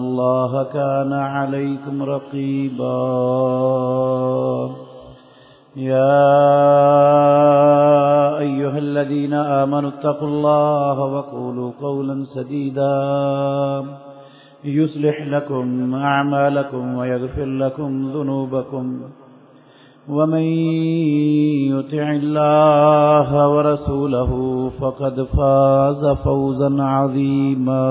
الله كان عليكم رقيبا. يا أيها الذين آمنوا اتقوا الله وقولوا قولا سديدا. يصلح لكم أعمالكم ويغفر لكم ذنوبكم. ومن يطع الله ورسوله فقد فاز فوزا عظيما.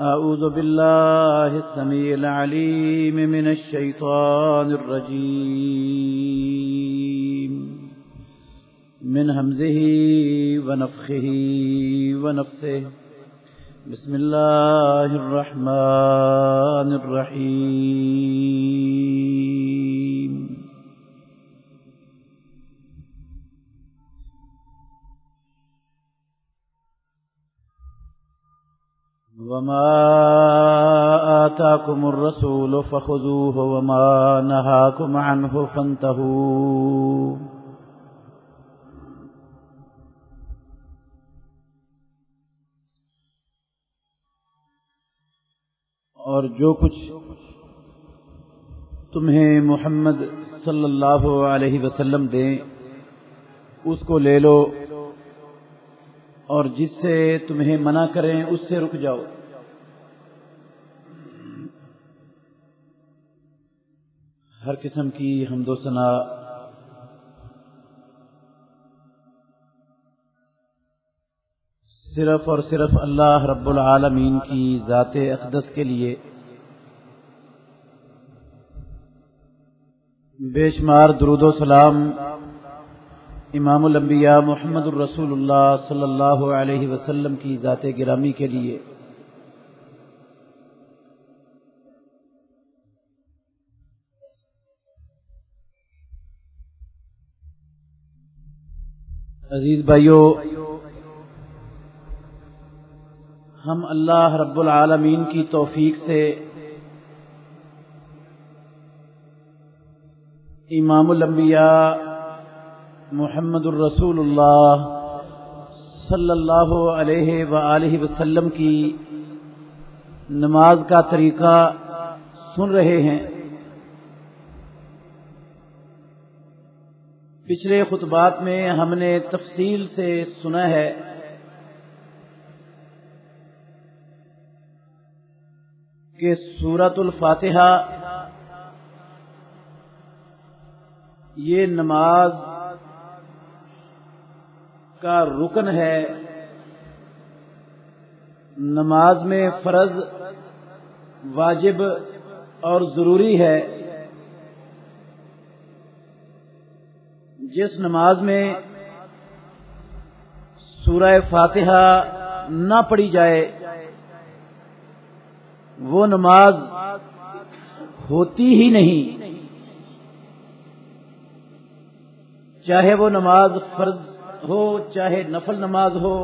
أعوذ بالله السميع العليم من الشيطان الرجيم. من همزه ونفخه ونفثه. بسم الله الرحمن الرحيم. وما آتاكم الرسول فخذوه وما نهاكم عنه فانتهوا۔ اور جو کچھ تمہیں محمد صلی اللہ علیہ وسلم دیں، اس کو لے لو اور جس سے تمہیں منع کریں، اس سے رک جاؤ۔ ہر قسم کی حمد و ثنا۔ صرف اور صرف اللہ رب العالمین کی ذات اقدس کے لیے۔ بے شمار درود و سلام امام الانبیاء محمد الرسول اللہ صلی اللہ علیہ وسلم کی ذات گرامی کے لیے۔ عزیز بھائیو، ہم اللہ رب العالمین کی توفیق سے امام الانبیاء محمد الرسول اللہ صلی اللہ علیہ و وسلم کی نماز کا طریقہ سن رہے ہیں۔ پچھلے خطبات میں ہم نے تفصیل سے سنا ہے۔ کہ سورت الفاتحہ یہ نماز کا رکن ہے۔ نماز میں فرض واجب اور ضروری ہے۔ جس نماز میں سورہ فاتحہ نہ پڑھی جائے، وہ نماز ہوتی ہی نہیں۔ چاہے وہ نماز فرض ہو، چاہے نفل نماز ہو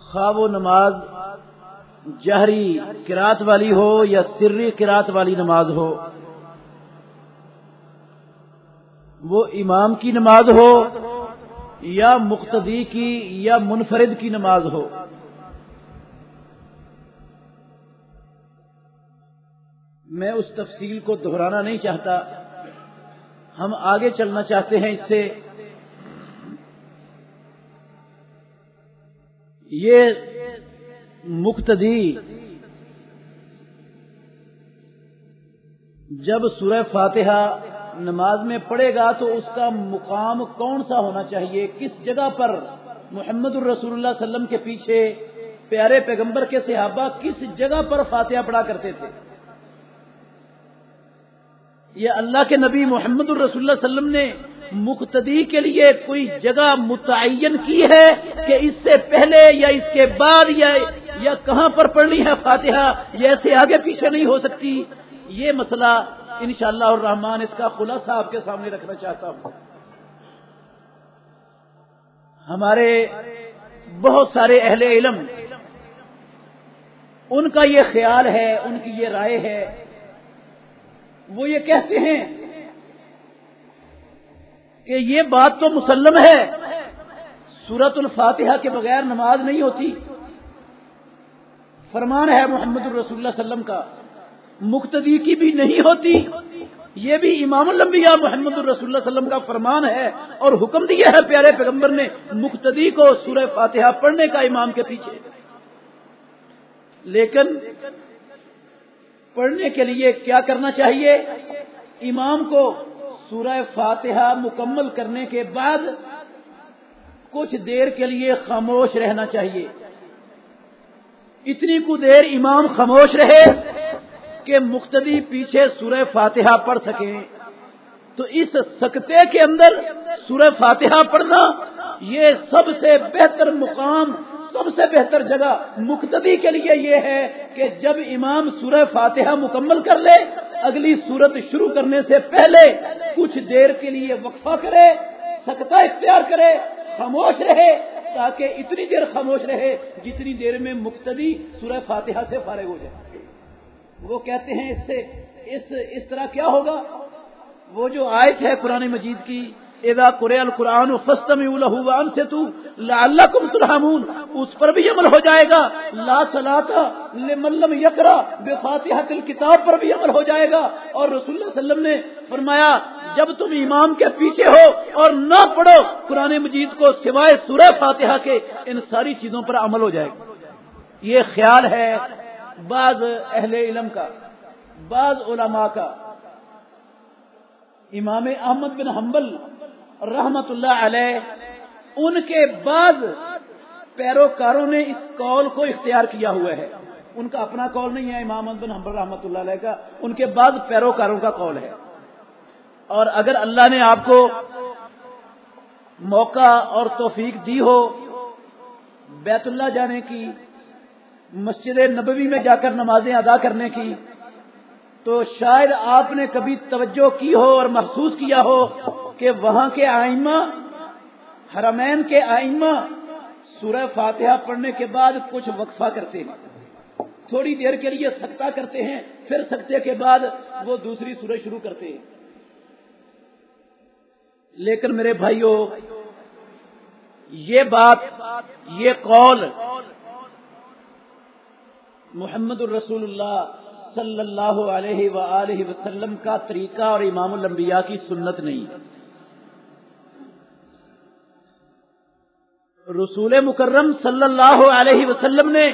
خواب و نماز جہری کراط والی ہو یا سری کراط والی نماز ہو۔ وہ امام کی نماز ہو یا مقتدی کی یا منفرد کی نماز ہو۔ میں اس تفصیل کو دہرانا نہیں چاہتا۔ ہم آگے چلنا چاہتے ہیں اس سے۔ یہ مقتدی جب سورہ فاتحہ نماز میں پڑھے گا تو اس کا مقام کون سا ہونا چاہیے؟ کس جگہ پر محمد الرسول اللہ علیہ وسلم کے پیچھے پیارے پیغمبر کے صحابہ کس جگہ پر فاتحہ پڑھا کرتے تھے؟ یہ اللہ کے نبی محمد الرسول اللہ علیہ وسلم نے مقتدی کے لیے کوئی جگہ متعین کی ہے کہ اس سے پہلے یا اس کے بعد یا یا کہاں پر پڑھنی ہے فاتحہ یہ ایسے آگے پیچھے نہیں ہو سکتی؟ یہ مسئلہ انشاءاللہ اللہ الرحمان اس کا خلاصہ آپ کے سامنے رکھنا چاہتا ہوں۔ ہمارے بہت سارے اہل علم، ان کا یہ خیال ہے، ان کی یہ رائے ہے۔ وہ یہ کہتے ہیں کہ یہ بات تو مسلم ہے سورت الفاتحہ کے بغیر نماز نہیں ہوتی۔ فرمان ہے محمد الرسول اللہ وسلم کا۔ مقتدی کی بھی نہیں ہوتی۔ یہ بھی امام الانبیاء محمد الرسول اللہ وسلم کا فرمان ہے اور حکم دیا ہے پیارے پیغمبر نے مقتدی کو سورہ فاتحہ پڑھنے کا امام کے پیچھے۔ لیکن پڑھنے کے لیے کیا کرنا چاہیے؟ امام کو سورہ فاتحہ مکمل کرنے کے بعد کچھ دیر کے لیے خاموش رہنا چاہیے۔ اتنی کو دیر امام خاموش رہے کہ مقتدی پیچھے سورہ فاتحہ پڑھ سکیں۔ تو اس سکتے کے اندر سورہ فاتحہ پڑھنا یہ سب سے بہتر مقام، سب سے بہتر جگہ مقتدی کے لیے یہ ہے کہ جب امام سورہ فاتحہ مکمل کر لے، اگلی صورت شروع کرنے سے پہلے کچھ دیر کے لیے وقفہ کرے سکتا اختیار کرے، خاموش رہے، تاکہ اتنی دیر خاموش رہے جتنی دیر میں مقتدی سورہ فاتحہ سے فارغ ہو جائے۔ وہ کہتے ہیں اس سے اس اس طرح کیا ہوگا؟ وہ جو آیت ہے قرآن مجید کی ادا قرآن القرآن فستم الحان سے تو اللہ کم ترحمون، اس پر بھی عمل ہو جائے گا، لا سلاتا ملم یکرا بے فاتحہ تل کتاب پر بھی عمل ہو جائے گا۔ اور رسول اللہ علیہ وسلم نے فرمایا، جب تم امام کے پیچھے ہو اور نہ پڑھو، قرآن مجید کو سوائے سورہ فاتحہ کے ان ساری چیزوں پر عمل ہو جائے گا۔ یہ خیال ہے بعض اہل علم کا، بعض علماء کا۔ امام احمد بن حنبل رحمت اللہ علیہ، ان کے بعد پیروکاروں نے اس قول کو اختیار کیا ہوا ہے۔ ان کا اپنا قول نہیں ہے، امام بن حنبل رحمت اللہ علیہ کا۔ ان کے بعد پیروکاروں کا قول ہے۔ اور اگر اللہ نے آپ کو موقع اور توفیق دی ہو، بیت اللہ جانے کی مسجد نبوی میں جا کر نمازیں ادا کرنے کی۔ تو شاید آپ نے کبھی توجہ کی ہو اور محسوس کیا ہو کہ وہاں کے آئمہ، حرمین کے آئمہ سورہ فاتحہ پڑھنے کے بعد کچھ وقفہ کرتے ہیں۔ تھوڑی دیر کے لیے سکتا کرتے ہیں، پھر سکتے کے بعد وہ دوسری سورج شروع کرتے ہیں۔ لیکن میرے بھائیوں یہ بات، یہ قول محمد الرسول اللہ صلی اللہ علیہ وآلہ وسلم کا طریقہ اور امام الانبیاء کی سنت نہیں۔ رسول مکرم صلی اللہ علیہ وسلم نے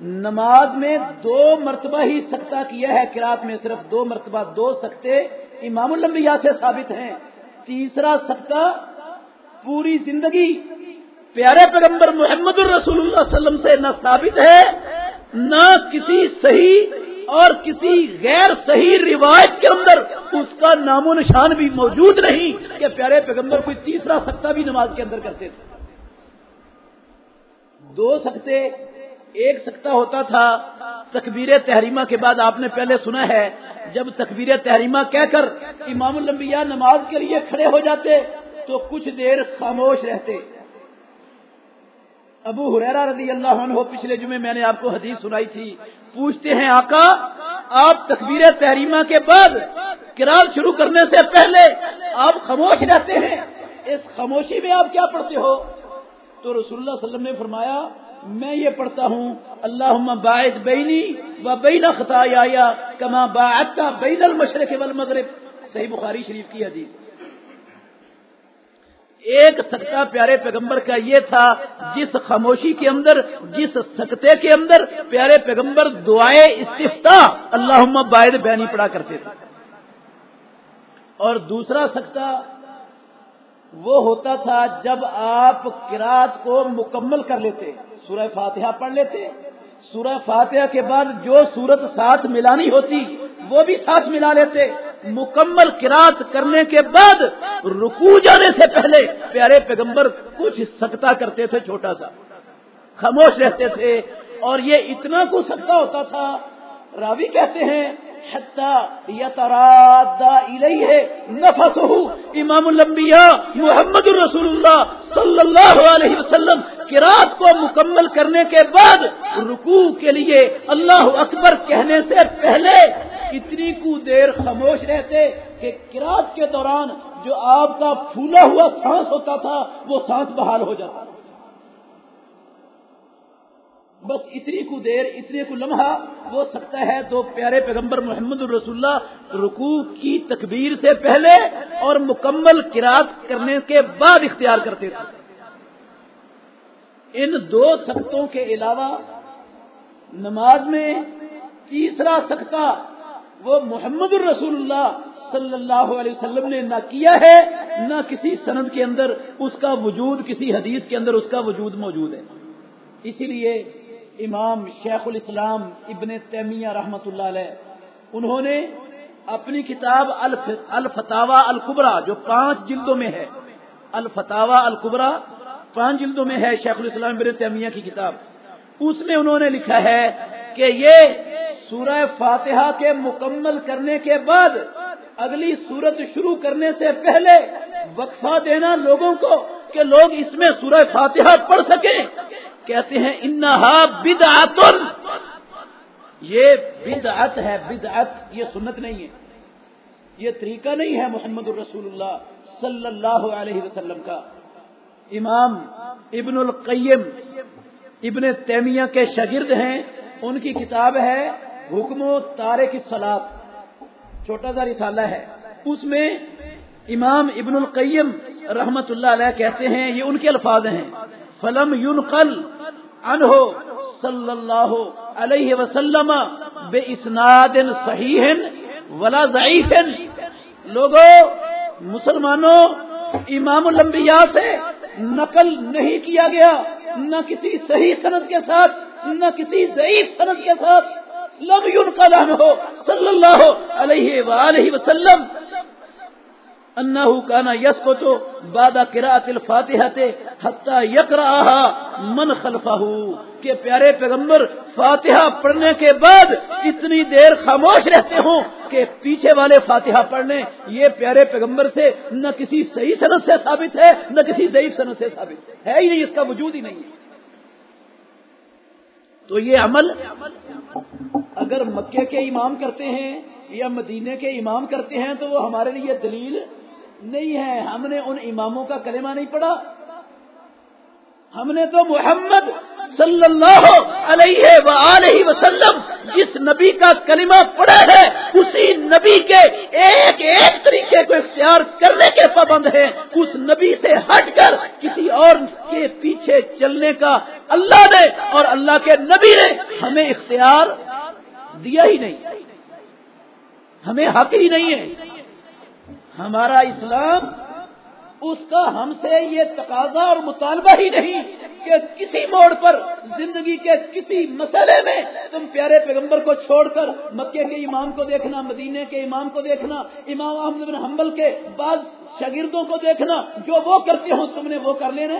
نماز میں دو مرتبہ ہی سکتا کیا ہے کراط میں صرف دو مرتبہ دو سکتے امام الانبیاء سے ثابت ہیں۔ تیسرا سکتا پوری زندگی پیارے پیغمبر محمد الرسول اللہ علیہ وسلم سے نہ ثابت ہے۔ نہ کسی صحیح اور کسی غیر صحیح روایت کے اندر اس کا نام و نشان بھی موجود نہیں کہ پیارے پیغمبر کوئی تیسرا سکتا بھی نماز کے اندر کرتے تھے۔ دو سکتے، ایک سکتا ہوتا تھا تکبیر تحریمہ کے بعد، آپ نے پہلے سنا ہے، جب تکبیر تحریمہ کہہ کر امام الانبیاء نماز کے لیے کھڑے ہو جاتے تو کچھ دیر خاموش رہتے۔ ابو حریرا رضی اللہ عنہ پچھلے جمعے میں نے آپ کو حدیث سنائی تھی۔ پوچھتے ہیں آقا، آپ تکبیر تحریمہ کے بعد کرال شروع کرنے سے پہلے آپ خاموش رہتے ہیں؟ اس خاموشی میں آپ کیا پڑھتے ہو؟ تو رسول اللہ صلی اللہ علیہ وسلم نے فرمایا، میں یہ پڑھتا ہوں اللہ باعث بینی و بین خطایا کما باعث کا بین المشرق والمغرب۔ صحیح بخاری شریف کی حدیث۔ ایک سکتا پیارے پیغمبر کا یہ تھا، جس خاموشی کے اندر، جس سکتے کے اندر پیارے پیغمبر دعائیں استفتا اللہ باعد بیانی پڑا کرتے تھے۔ اور دوسرا سکتا وہ ہوتا تھا جب آپ کراط کو مکمل کر لیتے، سورہ فاتحہ پڑھ لیتے۔ سورہ فاتحہ کے بعد جو سورت ساتھ ملانی ہوتی، وہ بھی ساتھ ملا لیتے۔ مکمل کراط کرنے کے بعد رکو جانے سے پہلے پیارے پیغمبر کچھ سکتا کرتے تھے چھوٹا سا، خاموش رہتے تھے، اور یہ اتنا کچھ سکتا ہوتا تھا۔ راوی کہتے ہیں نفس امام الانبیاء محمد الرسول اللہ صلی اللہ علیہ وسلم کراط کو مکمل کرنے کے بعد رکوع کے لیے اللہ اکبر کہنے سے پہلے اتنی کو دیر خاموش رہتے کہ کراط کے دوران جو آپ کا پھولا ہوا سانس ہوتا تھا، وہ سانس بحال ہو جاتا۔ بس اتنی کو دیر، اتنے کو لمحہ وہ سکتا ہے تو پیارے پیغمبر محمد الرسول اللہ رکوع کی تکبیر سے پہلے اور مکمل کراس کرنے کے بعد اختیار کرتے تھے۔ ان دو سختوں کے علاوہ نماز میں تیسرا سکتا وہ محمد الرسول اللہ صلی اللہ علیہ وسلم نے نہ کیا ہے، نہ کسی سند کے اندر، اس کا وجود کسی حدیث کے اندر اس کا وجود موجود ہے۔ اسی لیے امام شیخ الاسلام ابن تیمیہ رحمت اللہ علیہ، انہوں نے اپنی کتاب الفتاوا القبرا جو پانچ جلدوں میں ہے الفتاوا القبرا پانچ جلدوں میں ہے شیخ الاسلام ابن تیمیہ کی کتاب۔ اس میں انہوں نے لکھا ہے کہ یہ سورہ فاتحہ کے مکمل کرنے کے بعد اگلی صورت شروع کرنے سے پہلے وقفہ دینا لوگوں کو کہ لوگ اس میں سورہ فاتحہ پڑھ سکیں۔ کہتے ہیں، انہا بدعت یہ بدعت ہے، بدعت، یہ سنت نہیں ہے۔ یہ طریقہ نہیں ہے محمد الرسول اللہ صلی اللہ علیہ وسلم کا۔ امام ابن القیم، ابن تیمیہ کے شاگرد ہیں۔ ان کی کتاب ہے، حکم و تارے کی سلاد چھوٹا سا رسالہ ہے۔ اس میں امام ابن القیم رحمت اللہ علیہ کہتے ہیں، یہ ان کے الفاظ ہیں۔ فلم یون انہو صلی اللہ علیہ وسلم بے اسناد صحیح ولا ضعیف۔ لوگوں مسلمانوں، امام الانبیاء سے نقل نہیں کیا گیا، نہ کسی صحیح صنعت کے ساتھ، نہ کسی ضعیف صنعت کے ساتھ۔ لم ينقل عنه صلی اللہ علیہ وآلہ وسلم. انہو کانا یسکتو بعد قراءت الفاتحہ حتی یقرآہا من خلفہو کہ پیارے پیغمبر فاتحہ پڑھنے کے بعد اتنی دیر خاموش رہتے ہوں کہ پیچھے والے فاتحہ پڑھنے. یہ پیارے پیغمبر سے نہ کسی صحیح صنعت سے ثابت ہے، نہ کسی ضعیف صنعت سے ثابت ہے. ہی نہیں اس کا وجود ہی نہیں. ہے تو یہ عمل اگر مکے کے امام کرتے ہیں یا مدینے کے امام کرتے ہیں تو وہ ہمارے لیے دلیل نہیں ہے۔ ہم نے ان اماموں کا کلمہ نہیں پڑھا۔ ہم نے تو محمد صلی اللہ علیہ وآلہ وسلم، جس نبی کا کلمہ پڑھا ہے، اسی نبی کے ایک ایک طریقے کو اختیار کرنے کے پابند ہیں۔ اس نبی سے ہٹ کر کسی اور کے پیچھے چلنے کا اللہ نے اور اللہ کے نبی نے ہمیں اختیار دیا ہی نہیں۔ ہمیں حق ہی نہیں ہے۔ ہمارا اسلام اس کا ہم سے یہ تقاضا اور مطالبہ ہی نہیں کہ کسی موڑ پر زندگی کے کسی مسئلے میں تم پیارے پیغمبر کو چھوڑ کر مکے کے امام کو دیکھنا مدینے کے امام کو دیکھنا، امام احمد بن حنبل کے بعض شاگردوں کو دیکھنا، جو وہ کرتے ہوں تم نے وہ کر لینا۔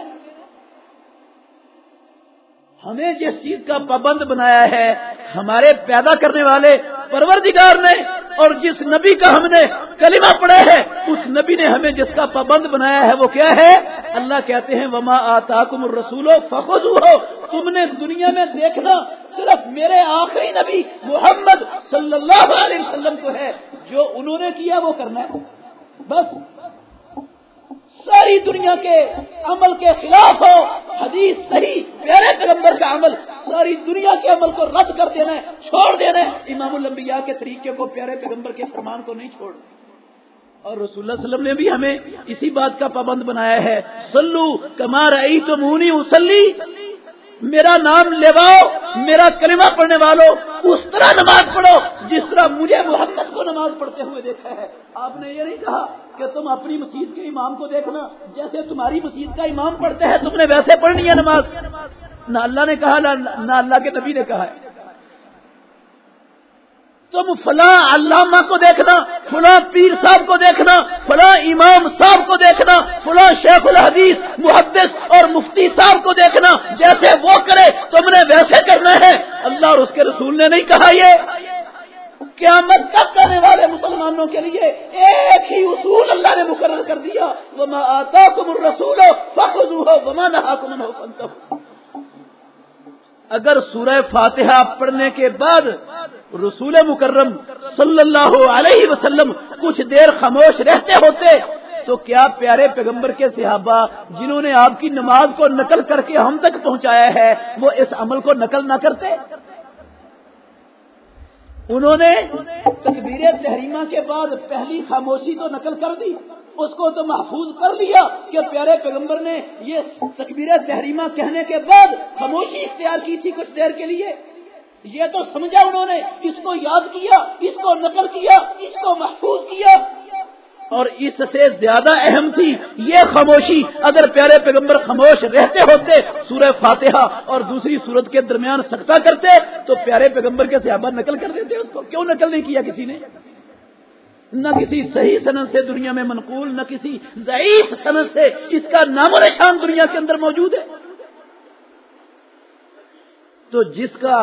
ہمیں جس چیز کا پابند بنایا ہے، ہمارے پیدا کرنے والے پروردگار نے، اور جس نبی کا ہم نے کلمہ پڑھا ہے، اس نبی نے ہمیں جس کا پابند بنایا ہے، وہ کیا ہے؟ اللہ کہتے ہیں، وما آتا کم رسولو ہو تم نے دنیا میں دیکھنا صرف میرے آخری نبی محمد صلی اللہ علیہ وسلم کو ہے۔ جو انہوں نے کیا، وہ کرنا ہے۔ بس۔ ساری دنیا کے عمل کے خلاف ہو، حدیث صحیح، پیارے پیغمبر کا عمل، ساری دنیا کے عمل کو رد کر دینا ہے، چھوڑ دینا ہے۔ امام الانبیاء کے طریقے کو پیارے پیغمبر کے فرمان کو نہیں چھوڑ اور رسول اللہ علیہ وسلم نے بھی ہمیں اسی بات کا پابند بنایا ہے۔ سلو کمار ای تو مونی اسلی میرا نام لیواؤ میرا کلمہ پڑھنے والوں اس طرح نماز پڑھو، جس طرح مجھے محمد کو نماز پڑھتے ہوئے دیکھا ہے۔ آپ نے یہ نہیں کہا کہ تم اپنی مسجد کے امام کو دیکھنا، جیسے تمہاری مسجد کا امام پڑھتے ہیں، تم نے ویسے پڑھنی ہے نماز۔ نہ اللہ نے کہا، نہ اللہ کے نبی نے کہا ہے۔ تم فلاں علامہ کو دیکھنا، فلاں پیر صاحب کو دیکھنا، فلاں امام صاحب کو دیکھنا، فلاں شیخ الحدیث، محدث اور مفتی صاحب کو دیکھنا۔ جیسے وہ کرے، تم نے ویسے کرنا ہے۔ اللہ اور اس کے رسول نے نہیں کہا یہ۔ قیامت تک کرنے والے مسلمانوں کے لیے ایک ہی اصول اللہ نے مقرر کر دیا۔ وہ آتا کم رسول ہو وما نہا کمن ہو اگر سورہ فاتحہ پڑھنے کے بعد رسول مکرم صلی اللہ علیہ وسلم کچھ دیر خاموش رہتے ہوتے، تو کیا پیارے پیغمبر کے صحابہ جنہوں نے آپ کی نماز کو نقل کر کے ہم تک پہنچایا ہے، وہ اس عمل کو نقل نہ کرتے؟ انہوں نے تکبیر تحریمہ کے بعد پہلی خاموشی تو نقل کر دی، اس کو تو محفوظ کر لیا کہ پیارے پیغمبر نے یہ تکبیر تحریمہ کہنے کے بعد خاموشی اختیار کی تھی کچھ دیر کے لیے۔ یہ تو سمجھا انہوں نے، اس کو یاد کیا، اس کو نقل کیا، اس کو محفوظ کیا۔ اور اس سے زیادہ اہم تھی یہ خاموشی، اگر پیارے پیغمبر خاموش رہتے ہوتے سورہ فاتحہ اور دوسری سورت کے درمیان سکتا کرتے، تو پیارے پیغمبر کے صحابہ نقل کر دیتے، اس کو کیوں نقل نہیں کیا کسی نے؟ نہ کسی صحیح صنعت سے دنیا میں منقول، نہ کسی ضعیف صنعت سے اس کا نام و نشان دنیا کے اندر موجود ہے۔ تو جس کا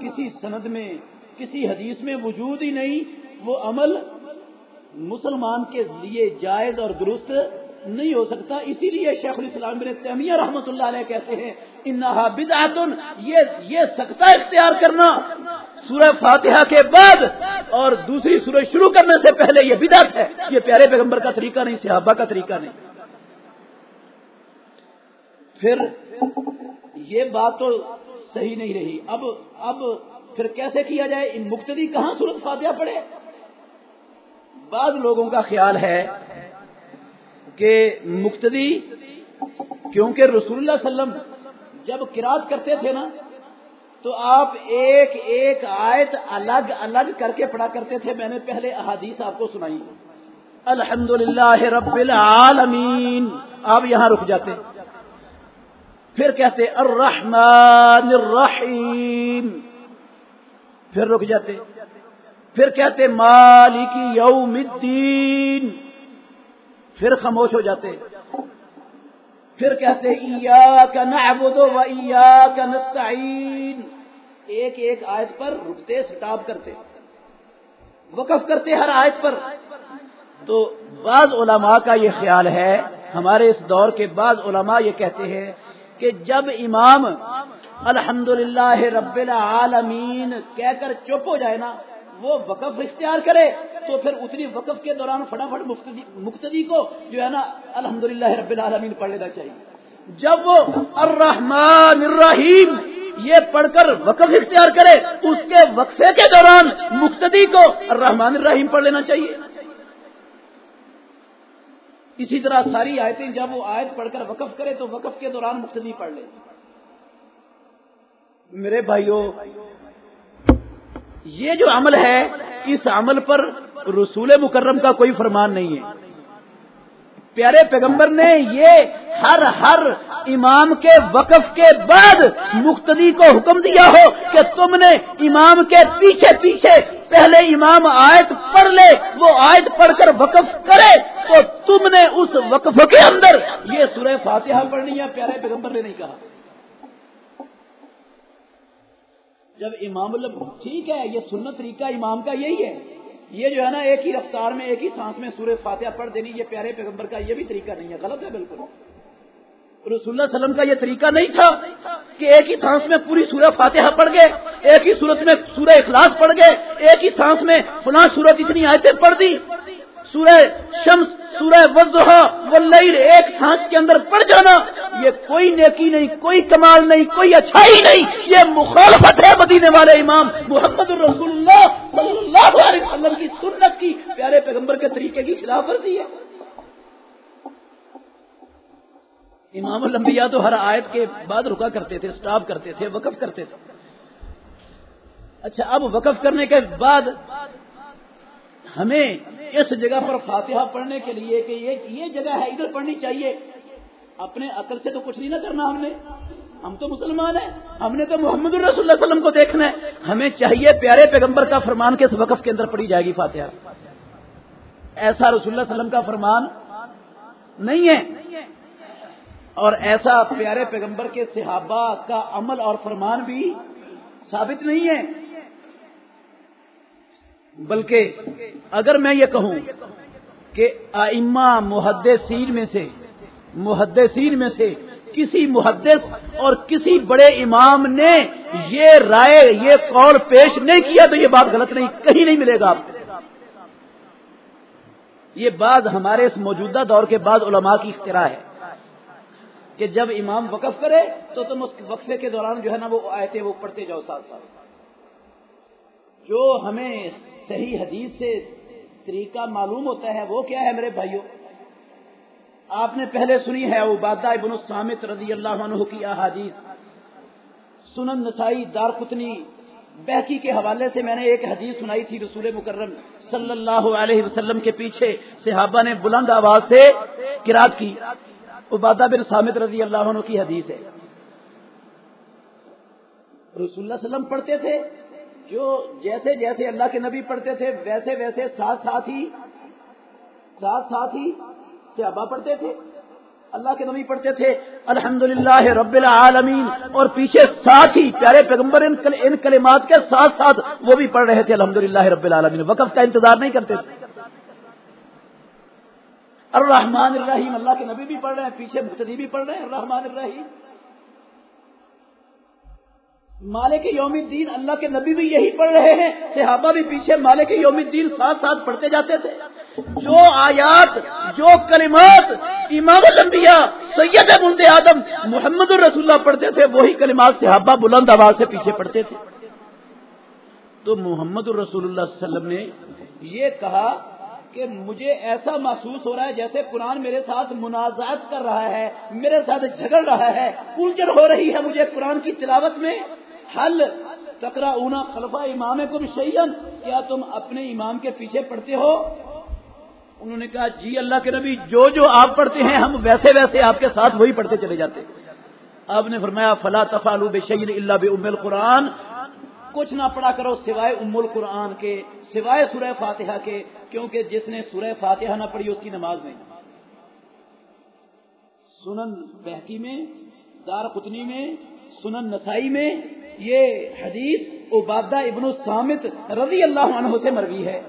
کسی سند میں، کسی حدیث میں وجود ہی نہیں، وہ عمل مسلمان کے لیے جائز اور درست نہیں ہو سکتا۔ اسی لیے شیخ الاسلام بن تیمیہ رحمۃ اللہ علیہ کہتے ہیں، انہا بدعتن، یہ یہ سکتا اختیار کرنا۔ سورہ فاتحہ کے بعد اور دوسری سورہ شروع کرنے سے پہلے یہ بدعت ہے۔ یہ پیارے پیغمبر کا طریقہ نہیں، صحابہ کا طریقہ نہیں۔ پھر یہ بات تو صحیح نہیں رہی۔ اب اب پھر کیسے کیا جائے؟ مقتدی کہاں سورت فاتحہ پڑے بعض لوگوں کا خیال ہے کہ مقتدی، کیونکہ رسول اللہ علیہ وسلم جب کراط کرتے تھے نا، تو آپ ایک ایک آیت الگ الگ کر کے پڑھا کرتے تھے۔ میں نے پہلے احادیث آپ کو سنائی۔ الحمد للہ رب العالمین۔ آپ یہاں رک جاتے۔ پھر کہتے الرحمن الرحیم. پھر رک جاتے پھر کہتے مالک یوم الدین. پھر خاموش ہو جاتے پھر کہتے ایاک نعبد و ایاک نستعین. ایک ایک آیت پر رکتے، سٹاپ کرتے. وقف کرتے ہر آیت پر. تو بعض علماء کا یہ خیال ہے، ہمارے اس دور کے بعض علماء یہ کہتے ہیں کہ جب امام الحمد رب العالمین کہہ کر چپ ہو جائے نا، وہ وقف اختیار کرے، تو پھر اتنی وقف کے دوران فٹافٹ مقتدی کو جو ہے نا الحمد رب العالمین پڑھ لینا چاہیے۔ جب وہ الرحمن الرحیم یہ پڑھ کر وقف اختیار کرے، اس کے وقفے کے دوران مقتدی کو الرحمن الرحیم پڑھ لینا چاہیے۔ اسی طرح ساری آیتیں جب وہ آیت پڑھ کر وقف کرے تو وقف کے دوران مقتدی پڑھ لے۔ میرے بھائیوں، یہ جو عمل ہے، اس عمل پر رسول مکرم کا کوئی فرمان نہیں ہے۔ پیارے پیغمبر نے یہ ہر ہر امام کے وقف کے بعد مقتدی کو حکم دیا ہو کہ تم نے امام کے پیچھے پیچھے پہلے امام آیت پڑھ لے، وہ آیت پڑھ کر وقف کرے تو تم نے اس وقف کے اندر یہ سورہ فاتحہ پڑھنی ہے، پیارے پیغمبر نے نہیں کہا۔ جب امام ٹھیک ہے، یہ سنت طریقہ امام کا یہی ہے۔ یہ جو ہے نا، ایک ہی رفتار میں، ایک ہی سانس میں سورہ فاتحہ پڑھ دینی، یہ پیارے پیغمبر کا یہ بھی طریقہ نہیں ہے، غلط ہے بالکل۔ رسول اللہ وسلم کا یہ طریقہ نہیں تھا کہ ایک ہی سانس میں پوری سورہ فاتحہ پڑھ گئے، ایک ہی صورت میں سورہ اخلاص پڑھ گئے، ایک ہی سانس میں فلاں صورت اتنی آیتیں پڑھ دی۔ سورہ شمس، سورہ وضحا واللیل ایک سانس کے اندر پڑ جانا، یہ کوئی نیکی نہیں، کوئی کمال نہیں، کوئی اچھائی نہیں، یہ مخالفت ہے مدینے والے امام محمد الرسول اللہ صلی اللہ علیہ وسلم کی سنت کی۔ پیارے پیغمبر کے طریقے کی خلاف ورزی ہے۔ امام الانبیاء تو ہر آیت کے بعد رکا کرتے تھے سٹاپ کرتے تھے، وقف کرتے تھے۔ اچھا اب وقف کرنے کے بعد ہمیں اس جگہ پر فاتحہ پڑھنے کے لیے کہ یہ جگہ ہے، ادھر پڑھنی چاہیے۔ اپنے عقل سے تو کچھ نہیں نہ کرنا ہم نے۔ ہم تو مسلمان ہیں، ہم نے تو محمد الرسول اللہ علیہ وسلم کو دیکھنا ہے۔ ہمیں چاہیے پیارے پیغمبر کا فرمان کس وقف کے اندر پڑھی جائے گی فاتحہ۔ ایسا رسول اللہ علیہ وسلم کا فرمان نہیں ہے۔ اور ایسا پیارے پیغمبر کے صحابہ کا عمل اور فرمان بھی ثابت نہیں ہے۔ بلکہ اگر میں یہ کہوں کہ آئمہ محدثین میں سے، محدثین میں سے کسی محدث اور کسی بڑے امام نے یہ رائے، یہ قول پیش نہیں کیا تو یہ بات غلط نہیں، کہیں نہیں ملے گا۔ آپ یہ بات ہمارے اس موجودہ دور کے بعد علماء کی اختراع ہے۔ کہ جب امام وقف کرے تو تم اس وقفے کے دوران جو ہے نا وہ آئے وہ پڑھتے جاؤ ساتھ ساتھ۔ جو ہمیں صحیح حدیث سے طریقہ معلوم ہوتا ہے وہ کیا ہے میرے بھائیوں؟ آپ نے پہلے سنی ہے وہ بادہ ابن السامت رضی اللہ عنہ کی احادیث۔ سنن نسائی دار کتنی بہکی کے حوالے سے میں نے ایک حدیث سنائی تھی رسول مکرم صلی اللہ علیہ وسلم کے پیچھے۔ صحابہ نے بلند آواز سے کراط کی۔ عبادہ بن سامت رضی اللہ عنہ کی حدیث ہے۔ رسول اللہ وسلم پڑھتے تھے، جو جیسے جیسے اللہ کے نبی پڑھتے تھے، ویسے ویسے ساتھ ساتھ ہی، ساتھ ساتھ ہی صحابہ پڑھتے تھے۔ اللہ کے نبی پڑھتے تھے الحمد رب العالمین، اور پیچھے ساتھ ہی پیارے پیغمبر ان کلمات کے ساتھ ساتھ وہ بھی پڑھ رہے تھے الحمد رب العالمین۔ وقف کا انتظار نہیں کرتے تھے۔ الرحمن الرحیم، اللہ کے نبی بھی پڑھ رہے ہیں، پیچھے مقتدی بھی پڑھ رہے ہیں، الرحمن الرحیم۔ مالک یوم الدین، اللہ کے نبی بھی یہی پڑھ رہے ہیں، صحابہ بھی پیچھے، مالک یوم الدین ساتھ ساتھ پڑھتے جاتے تھے۔ جو آیات، جو کلمات امام الانبیاء، سید ملد آدم، محمد الرسول اللہ پڑھتے تھے، وہی کلمات صحابہ بلند آواز سے پیچھے پڑھتے تھے۔ تو محمد الرسول اللہ صلی اللہ علیہ وسلم نے یہ کہا کہ مجھے ایسا محسوس ہو رہا ہے جیسے قرآن میرے ساتھ منازعات کر رہا ہے، میرے ساتھ جھگڑ رہا ہے، الجھن ہو رہی ہے مجھے قرآن کی تلاوت میں۔ حل تکرا اونا خلفا امام کم شیئن کیا تم اپنے امام کے پیچھے پڑھتے ہو؟ انہوں نے کہا جی اللہ کے نبی، جو جو آپ پڑھتے ہیں، ہم ویسے ویسے آپ کے ساتھ وہی پڑھتے چلے جاتے۔ آپ نے فرمایا، فلا تفالو بے شعین اللہ بے ام القرآن کچھ نہ پڑھا کرو سوائے ام القرآن کے، سوائے سورہ فاتحہ کے، کیونکہ جس نے سورہ فاتحہ نہ پڑھی اس کی نماز نہیں۔ سنن بہکی میں، دار قطنی میں، سنن نسائی میں یہ حدیث عبادہ ابن السامت رضی اللہ عنہ سے مروی ہے۔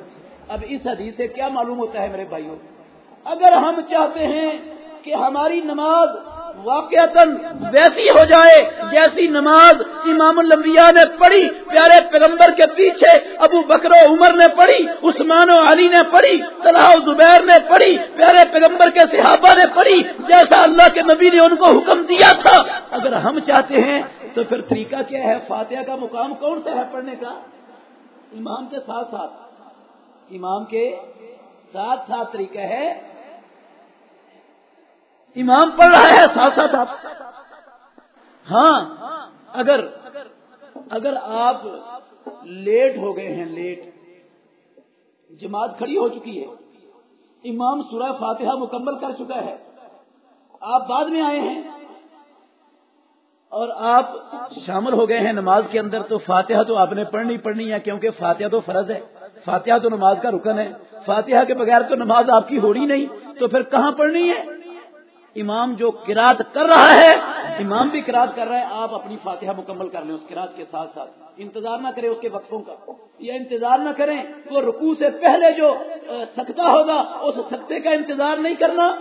اب اس حدیث سے کیا معلوم ہوتا ہے میرے بھائیوں اگر ہم چاہتے ہیں کہ ہماری نماز واقع ویسی ہو جائے جیسی نماز امام الانبیاء نے پڑھی، پیارے پیغمبر کے پیچھے ابو بکر و عمر نے پڑھی، عثمان و علی نے پڑھی صلاح زبیر نے پڑھی، پیارے پیغمبر کے صحابہ نے پڑھی، جیسا اللہ کے نبی نے ان کو حکم دیا تھا۔ اگر ہم چاہتے ہیں تو پھر طریقہ کیا ہے؟ فاتحہ کا مقام کون سا ہے پڑھنے کا؟ امام کے ساتھ ساتھ، امام کے ساتھ ساتھ طریقہ ہے امام پڑھ رہا ہے، ساتھ ساتھ آپ ہاں اگر اگر آپ لیٹ ہو گئے ہیں، لیٹ، جماعت کھڑی ہو چکی ہے، امام سورہ فاتحہ مکمل کر چکا ہے، آپ بعد میں آئے ہیں، اور آپ شامل ہو گئے ہیں نماز کے اندر، تو فاتحہ تو آپ نے پڑھنی پڑھنی ہے، کیونکہ فاتحہ تو فرض ہے۔ فاتحہ تو نماز کا رکن ہے۔ فاتحہ کے بغیر تو نماز آپ کی ہو رہی نہیں، تو پھر کہاں پڑھنی ہے؟ امام جو کراط کر رہا ہے، امام بھی کراط کر رہا ہے، آپ اپنی فاتحہ مکمل کر لیں اس کراط کے ساتھ ساتھ۔ انتظار نہ کریں اس کے وقفوں کا۔ یا انتظار نہ کریں وہ رکوع سے پہلے جو سکتا ہوگا، اس سکتے کا انتظار نہیں کرنا۔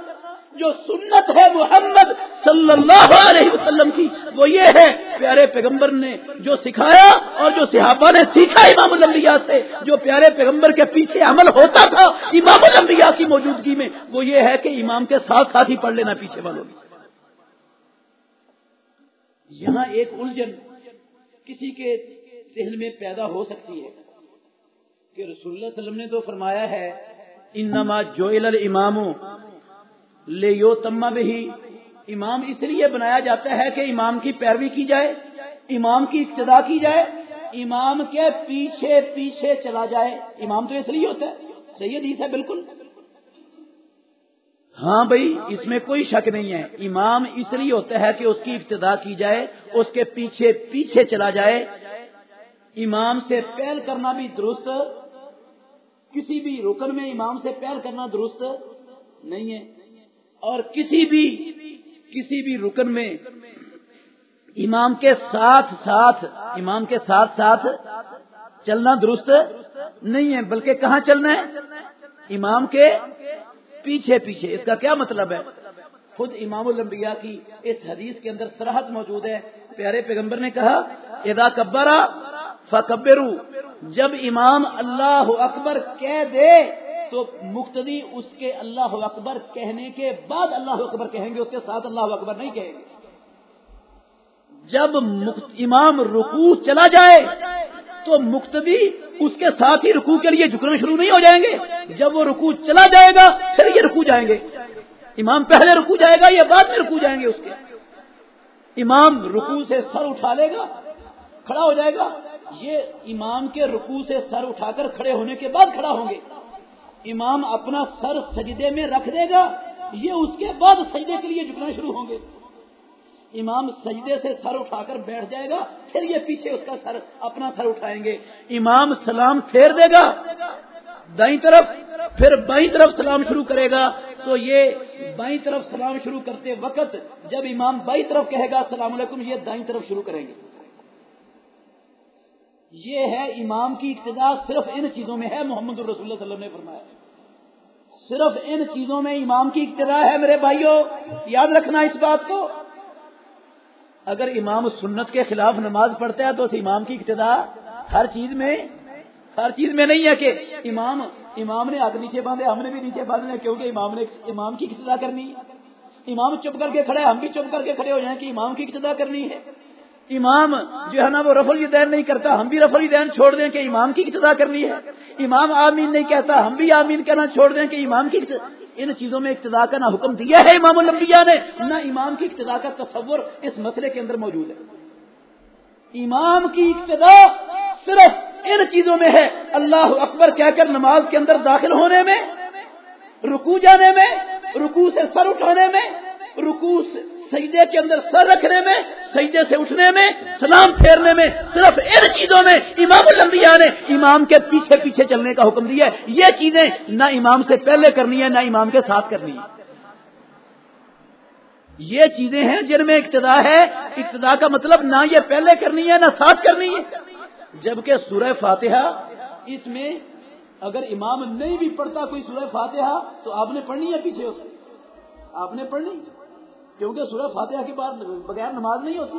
جو سنت ہے محمد صلی اللہ علیہ وسلم کی، وہ یہ ہے پیارے پیغمبر نے جو سکھایا اور جو صحابہ نے سیکھا امام الانبیاء سے، جو پیارے پیغمبر کے پیچھے عمل ہوتا تھا امام الانبیاء کی موجودگی میں، وہ یہ ہے کہ امام کے ساتھ ساتھ ہی پڑھ لینا پیچھے والوں کی۔ یہاں ایک الجھن کسی کے ذہن میں پیدا ہو سکتی ہے کہ رسول اللہ علیہ وسلم نے تو فرمایا ہے، انما جو الامام لے یو تما بھی امام اس لیے بنایا جاتا ہے کہ امام کی پیروی کی جائے، امام کی ابتدا کی جائے، امام کے پیچھے پیچھے چلا جائے۔ امام تو اس لیے ہوتا ہے، صحیح حدیث ہے، بالکل۔ ہاں بھائی، اس میں کوئی شک نہیں ہے۔ امام اس لیے ہوتا ہے کہ اس کی ابتدا کی جائے، اس کے پیچھے پیچھے چلا جائے۔ امام سے پہل کرنا بھی درست، کسی بھی رکن میں امام سے پہل کرنا درست نہیں ہے۔ اور کسی بھی کسی بھی رکن میں امام کے ساتھ ساتھ، امام کے ساتھ ساتھ چلنا درست نہیں ہے، بلکہ کہاں چلنا ہے؟ امام کے پیچھے پیچھے۔ اس کا کیا مطلب ہے؟ خود امام الانبیاء کی اس حدیث کے اندر سرحد موجود ہے۔ پیارے پیغمبر نے کہا ادا کبرا فکبرو۔ جب امام اللہ اکبر کہہ دے تو مقتدی اس کے اللہ اکبر کہنے کے بعد اللہ اکبر کہیں گے، اس کے ساتھ اللہ اکبر نہیں کہیں گے۔ جب امام رکوع چلا جائے تو مقتدی اس کے ساتھ ہی رکوع کے لیے جھکنا شروع نہیں ہو جائیں گے۔ جب وہ رکوع چلا جائے گا، پھر یہ رکوع جائیں گے۔ امام پہلے رکوع جائے گا یا بعد میں رکوع جائیں گے اس کے۔ امام رکوع سے سر اٹھا لے گا، کھڑا ہو جائے گا۔ یہ امام کے رکوع سے سر اٹھا کر کھڑے ہونے کے بعد کھڑا ہوں گے۔ امام اپنا سر سجدے میں رکھ دے گا، یہ اس کے بعد سجدے کے لیے جھکنا شروع ہوں گے۔ امام سجدے سے سر اٹھا کر بیٹھ جائے گا، پھر یہ پیچھے اس کا سر، اپنا سر اٹھائیں گے۔ امام سلام پھیر دے گا، دائیں طرف، پھر بائیں طرف سلام شروع کرے گا۔ تو یہ بائیں طرف سلام شروع کرتے وقت جب امام بائیں طرف کہے گا، السلام علیکم، یہ دائیں طرف شروع کریں گے۔ یہ ہے امام کی ابتدا صرف ان چیزوں میں ہے، محمد الرسول اللہ صلی اللہ علیہ وسلم نے فرمایا۔ صرف ان چیزوں میں امام کی ابتدا ہے میرے بھائیوں یاد رکھنا اس بات کو۔ اگر امام سنت کے خلاف نماز پڑھتا ہے تو اس امام کی ابتدا ہر چیز میں، ہر چیز میں نہیں ہے کہ امام امام نے ہاتھ نیچے باندھے، ہم نے بھی نیچے باندھنے کیونکہ امام نے امام کی ابتدا کرنی ہے۔ امام چپ کر کے کھڑے، ہم بھی چپ کر کے کھڑے ہو جائیں کہ امام کی ابتدا کرنی ہے۔ امام جو ہے نا وہ رفل الدین نہیں کرتا، ہم بھی رفل الدین چھوڑ دیں کہ امام کی ابتدا کرنی ہے۔ امام آمین نہیں کہتا، ہم بھی آمین کہنا چھوڑ دیں کہ امام کی ان چیزوں میں ابتدا کا نہ حکم دیا ہے امام الانبیاء نے، نہ امام کی ابتدا کا تصور اس مسئلے کے اندر موجود ہے۔ امام کی ابتدا صرف ان چیزوں میں ہے۔ اللہ اکبر کہہ کر نماز کے اندر داخل ہونے میں رکو جانے میں رکو سے سر اٹھانے میں رکو سے سجدے کے اندر سر رکھنے میں، سجدے سے اٹھنے میں، سلام پھیرنے میں، صرف ان چیزوں میں امام الانبیاء نے امام کے پیچھے پیچھے چلنے کا حکم دیا ہے۔ یہ چیزیں نہ امام سے پہلے کرنی ہے نہ امام کے ساتھ کرنی ہے یہ چیزیں ہیں جن میں ابتدا ہے۔ ابتدا کا مطلب نہ یہ پہلے کرنی ہے، نہ ساتھ کرنی ہے۔ جبکہ سورہ فاتحہ، اس میں اگر امام نہیں بھی پڑھتا کوئی سورہ فاتحہ، تو آپ نے پڑھنی ہے پیچھے اس آپ نے پڑھنی؟ کیونکہ سورہ فاتحہ کے بعد بغیر نماز نہیں ہوتی۔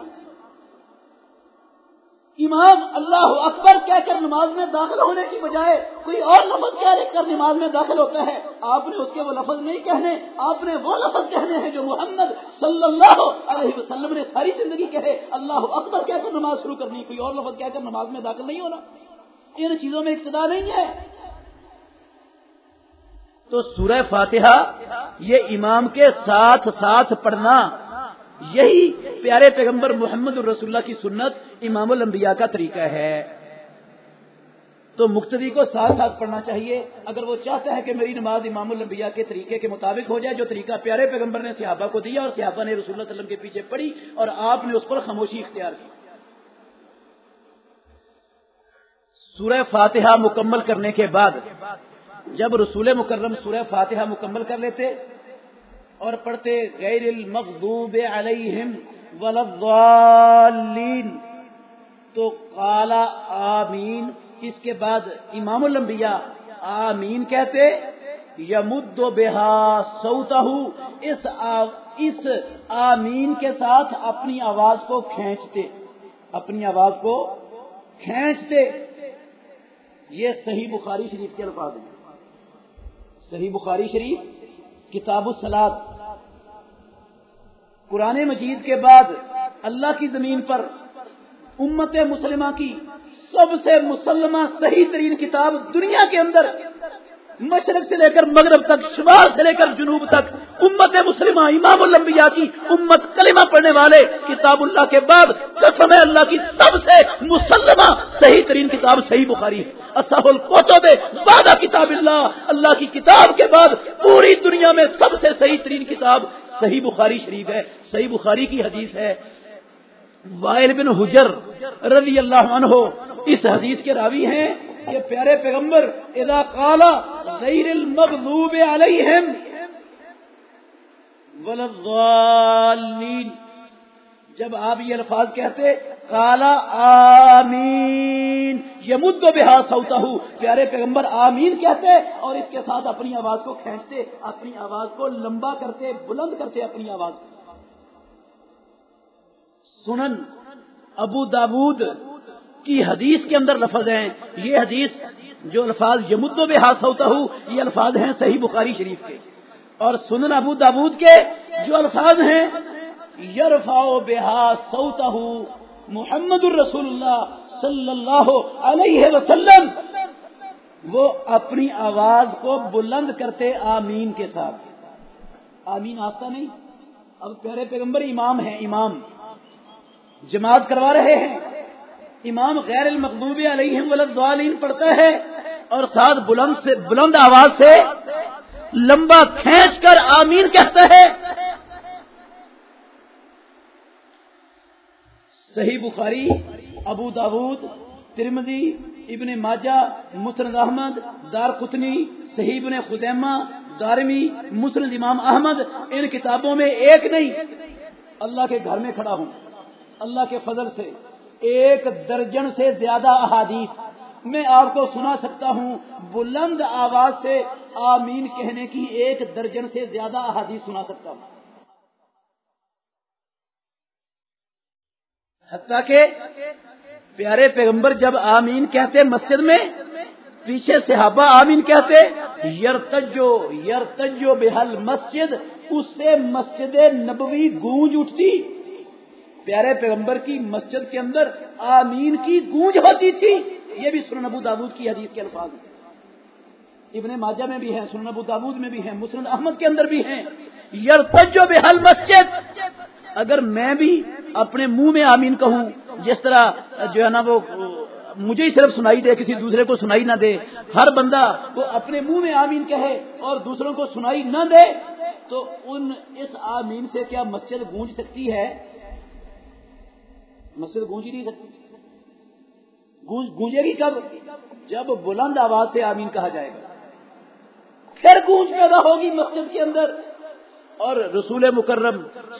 امام اللہ اکبر کہہ کر نماز میں داخل ہونے کی بجائے کوئی اور لفظ کیا لکھ کر نماز میں داخل ہوتا ہے۔ آپ نے اس کے وہ لفظ نہیں کہنے، آپ نے وہ لفظ کہنے ہیں جو محمد صلی اللہ علیہ وسلم نے ساری زندگی کہے۔ اللہ اکبر کہہ کر نماز شروع کرنی، کوئی اور لفظ کہہ کر نماز میں داخل نہیں ہونا۔ ان چیزوں میں ابتدا نہیں ہے۔ تو سورہ فاتحہ یہ امام کے ساتھ ساتھ پڑھنا، یہی پیارے پیغمبر محمد الرسول اللہ کی سنت امام الانبیاء کا طریقہ ہے۔ تو مقتدی کو ساتھ ساتھ پڑھنا چاہیے۔ اگر وہ چاہتا ہے کہ میری نماز امام الانبیاء کے طریقے کے مطابق ہو جائے، جو طریقہ پیارے پیغمبر نے صحابہ کو دیا اور صحابہ نے رسول اللہ علیہ وسلم کے پیچھے پڑھی اور آپ نے اس پر خاموشی اختیار کی۔ سورہ فاتحہ مکمل کرنے کے بعد جب رسول مکرم سورہ فاتحہ مکمل کر لیتے اور پڑھتے، غیر المغضوب علیہم ولین تو کالا آمین، اس کے بعد امام الانبیاء آمین کہتے، یمد و بےحا سوتا اس اس آمین کے ساتھ اپنی آواز کو کھینچتے، اپنی آواز کو کھینچتے۔ یہ صحیح بخاری شریف کے الفاظ ہیں۔ صحیح بخاری شریف، کتاب السلاد قرآن مجید کے بعد اللہ کی زمین پر امت مسلمہ کی سب سے مسلمہ صحیح ترین کتاب دنیا کے اندر مشرق سے لے کر مغرب تک، شمال سے لے کر جنوب تک۔ امت مسلمہ، امام الانبیاء کی امت کلمہ پڑھنے والے، کتاب اللہ کے بعد قسم اللہ کی سب سے مسلمہ، صحیح ترین کتاب صحیح بخاری ہے۔ اصح القتب بادہ کتاب اللہ اللہ کی کتاب کے بعد پوری دنیا میں سب سے صحیح ترین کتاب صحیح بخاری شریف ہے۔ صحیح بخاری کی حدیث ہے، وائل بن حجر رضی اللہ عنہ۔ اس حدیث کے راوی ہیں کہ پیارے پیغمبر ادا کالا غیر المغضوب علیہم ولضالین جب آپ یہ الفاظ کہتے کالا آمین، یمد کو بحا سوتا ہوں پیارے پیغمبر آمین کہتے اور اس کے ساتھ اپنی آواز کو کھینچتے، اپنی آواز کو لمبا کرتے، بلند کرتے اپنی آواز۔ کو سنن، ابو دابود کی حدیث کے اندر لفظ ہیں، یہ حدیث جو الفاظ یمدو بے حاص ہوتا ہوں یہ الفاظ ہیں صحیح بخاری شریف کے۔ اور سنن ابو دابود کے جو الفاظ ہیں یرفا بے حاص محمد الرسول اللہ صلی اللہ علیہ وسلم۔ وہ اپنی آواز کو بلند کرتے آمین کے ساتھ۔ آمین آستا نہیں، اب پیارے پیغمبر امام ہیں، امام۔ جماعت کروا رہے ہیں۔ امام غیر المقوبی علیہ ولدالین پڑھتا ہے اور ساتھ بلند سے بلند آواز سے لمبا کھینچ کر آمین کہتا ہے۔ صحیح بخاری، ابو داود ترمزی ابن ماجہ مسرد احمد، دار قطنی، صحیح ابن خدیمہ دارمی مسرد امام احمد، ان کتابوں میں ایک نہیں۔ اللہ کے گھر میں کھڑا ہوں۔ اللہ کے فضل سے۔ ایک درجن سے زیادہ احادیث میں آپ کو سنا سکتا ہوں۔ بلند آواز سے آمین کہنے کی ایک درجن سے زیادہ احادیث سنا سکتا ہوں۔ حتیٰ کہ پیارے پیغمبر جب آمین کہتے مسجد میں، پیچھے صحابہ آمین کہتے یر تجو یر تجو بحل مسجد، اس سے مسجد نبوی گونج اٹھتی۔ پیارے پیغمبر کی مسجد کے اندر آمین کی گونج ہوتی تھی۔ یہ بھی سنن ابو دابود کی حدیث کے الفاظ ہیں۔ ابن ماجہ میں بھی ہیں، سنن ابو دابود میں بھی ہیں مسلم احمد کے اندر بھی ہیں۔ یار بحال مسجد اگر میں بھی اپنے منہ میں آمین کہوں، جس طرح جو ہے نا وہ مجھے ہی صرف سنائی دے، کسی دوسرے کو سنائی نہ دے، ہر بندہ وہ اپنے منہ میں آمین کہے اور دوسروں کو سنائی نہ دے، تو ان اس آمین سے کیا مسجد گونج سکتی ہے؟ مسجد گونج ہی نہیں سکتی۔ گونجے گی کب؟ جب بلند آواز سے آمین کہا جائے گا۔ پھر گونج پیدا ہوگی مسجد کے اندر۔ اور رسول مکرم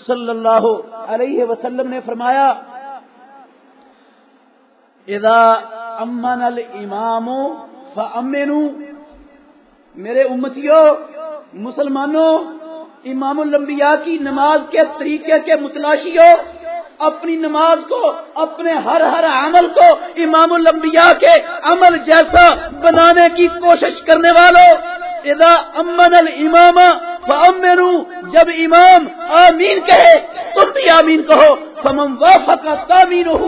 صلی اللہ علیہ وسلم نے فرمایا، اذا امن الامام فامنوا میرے امتیوں مسلمانوں، امام الانبیاء کی نماز کے طریقے کے متلاشیوں اپنی نماز کو، اپنے ہر ہر عمل کو امام الانبیاء کے عمل جیسا بنانے کی کوشش کرنے والوں۔ اذا امن الامام فامنوا، جب امام آمین کہے تم بھی آمین کہو۔ فمن وافق تامینہ،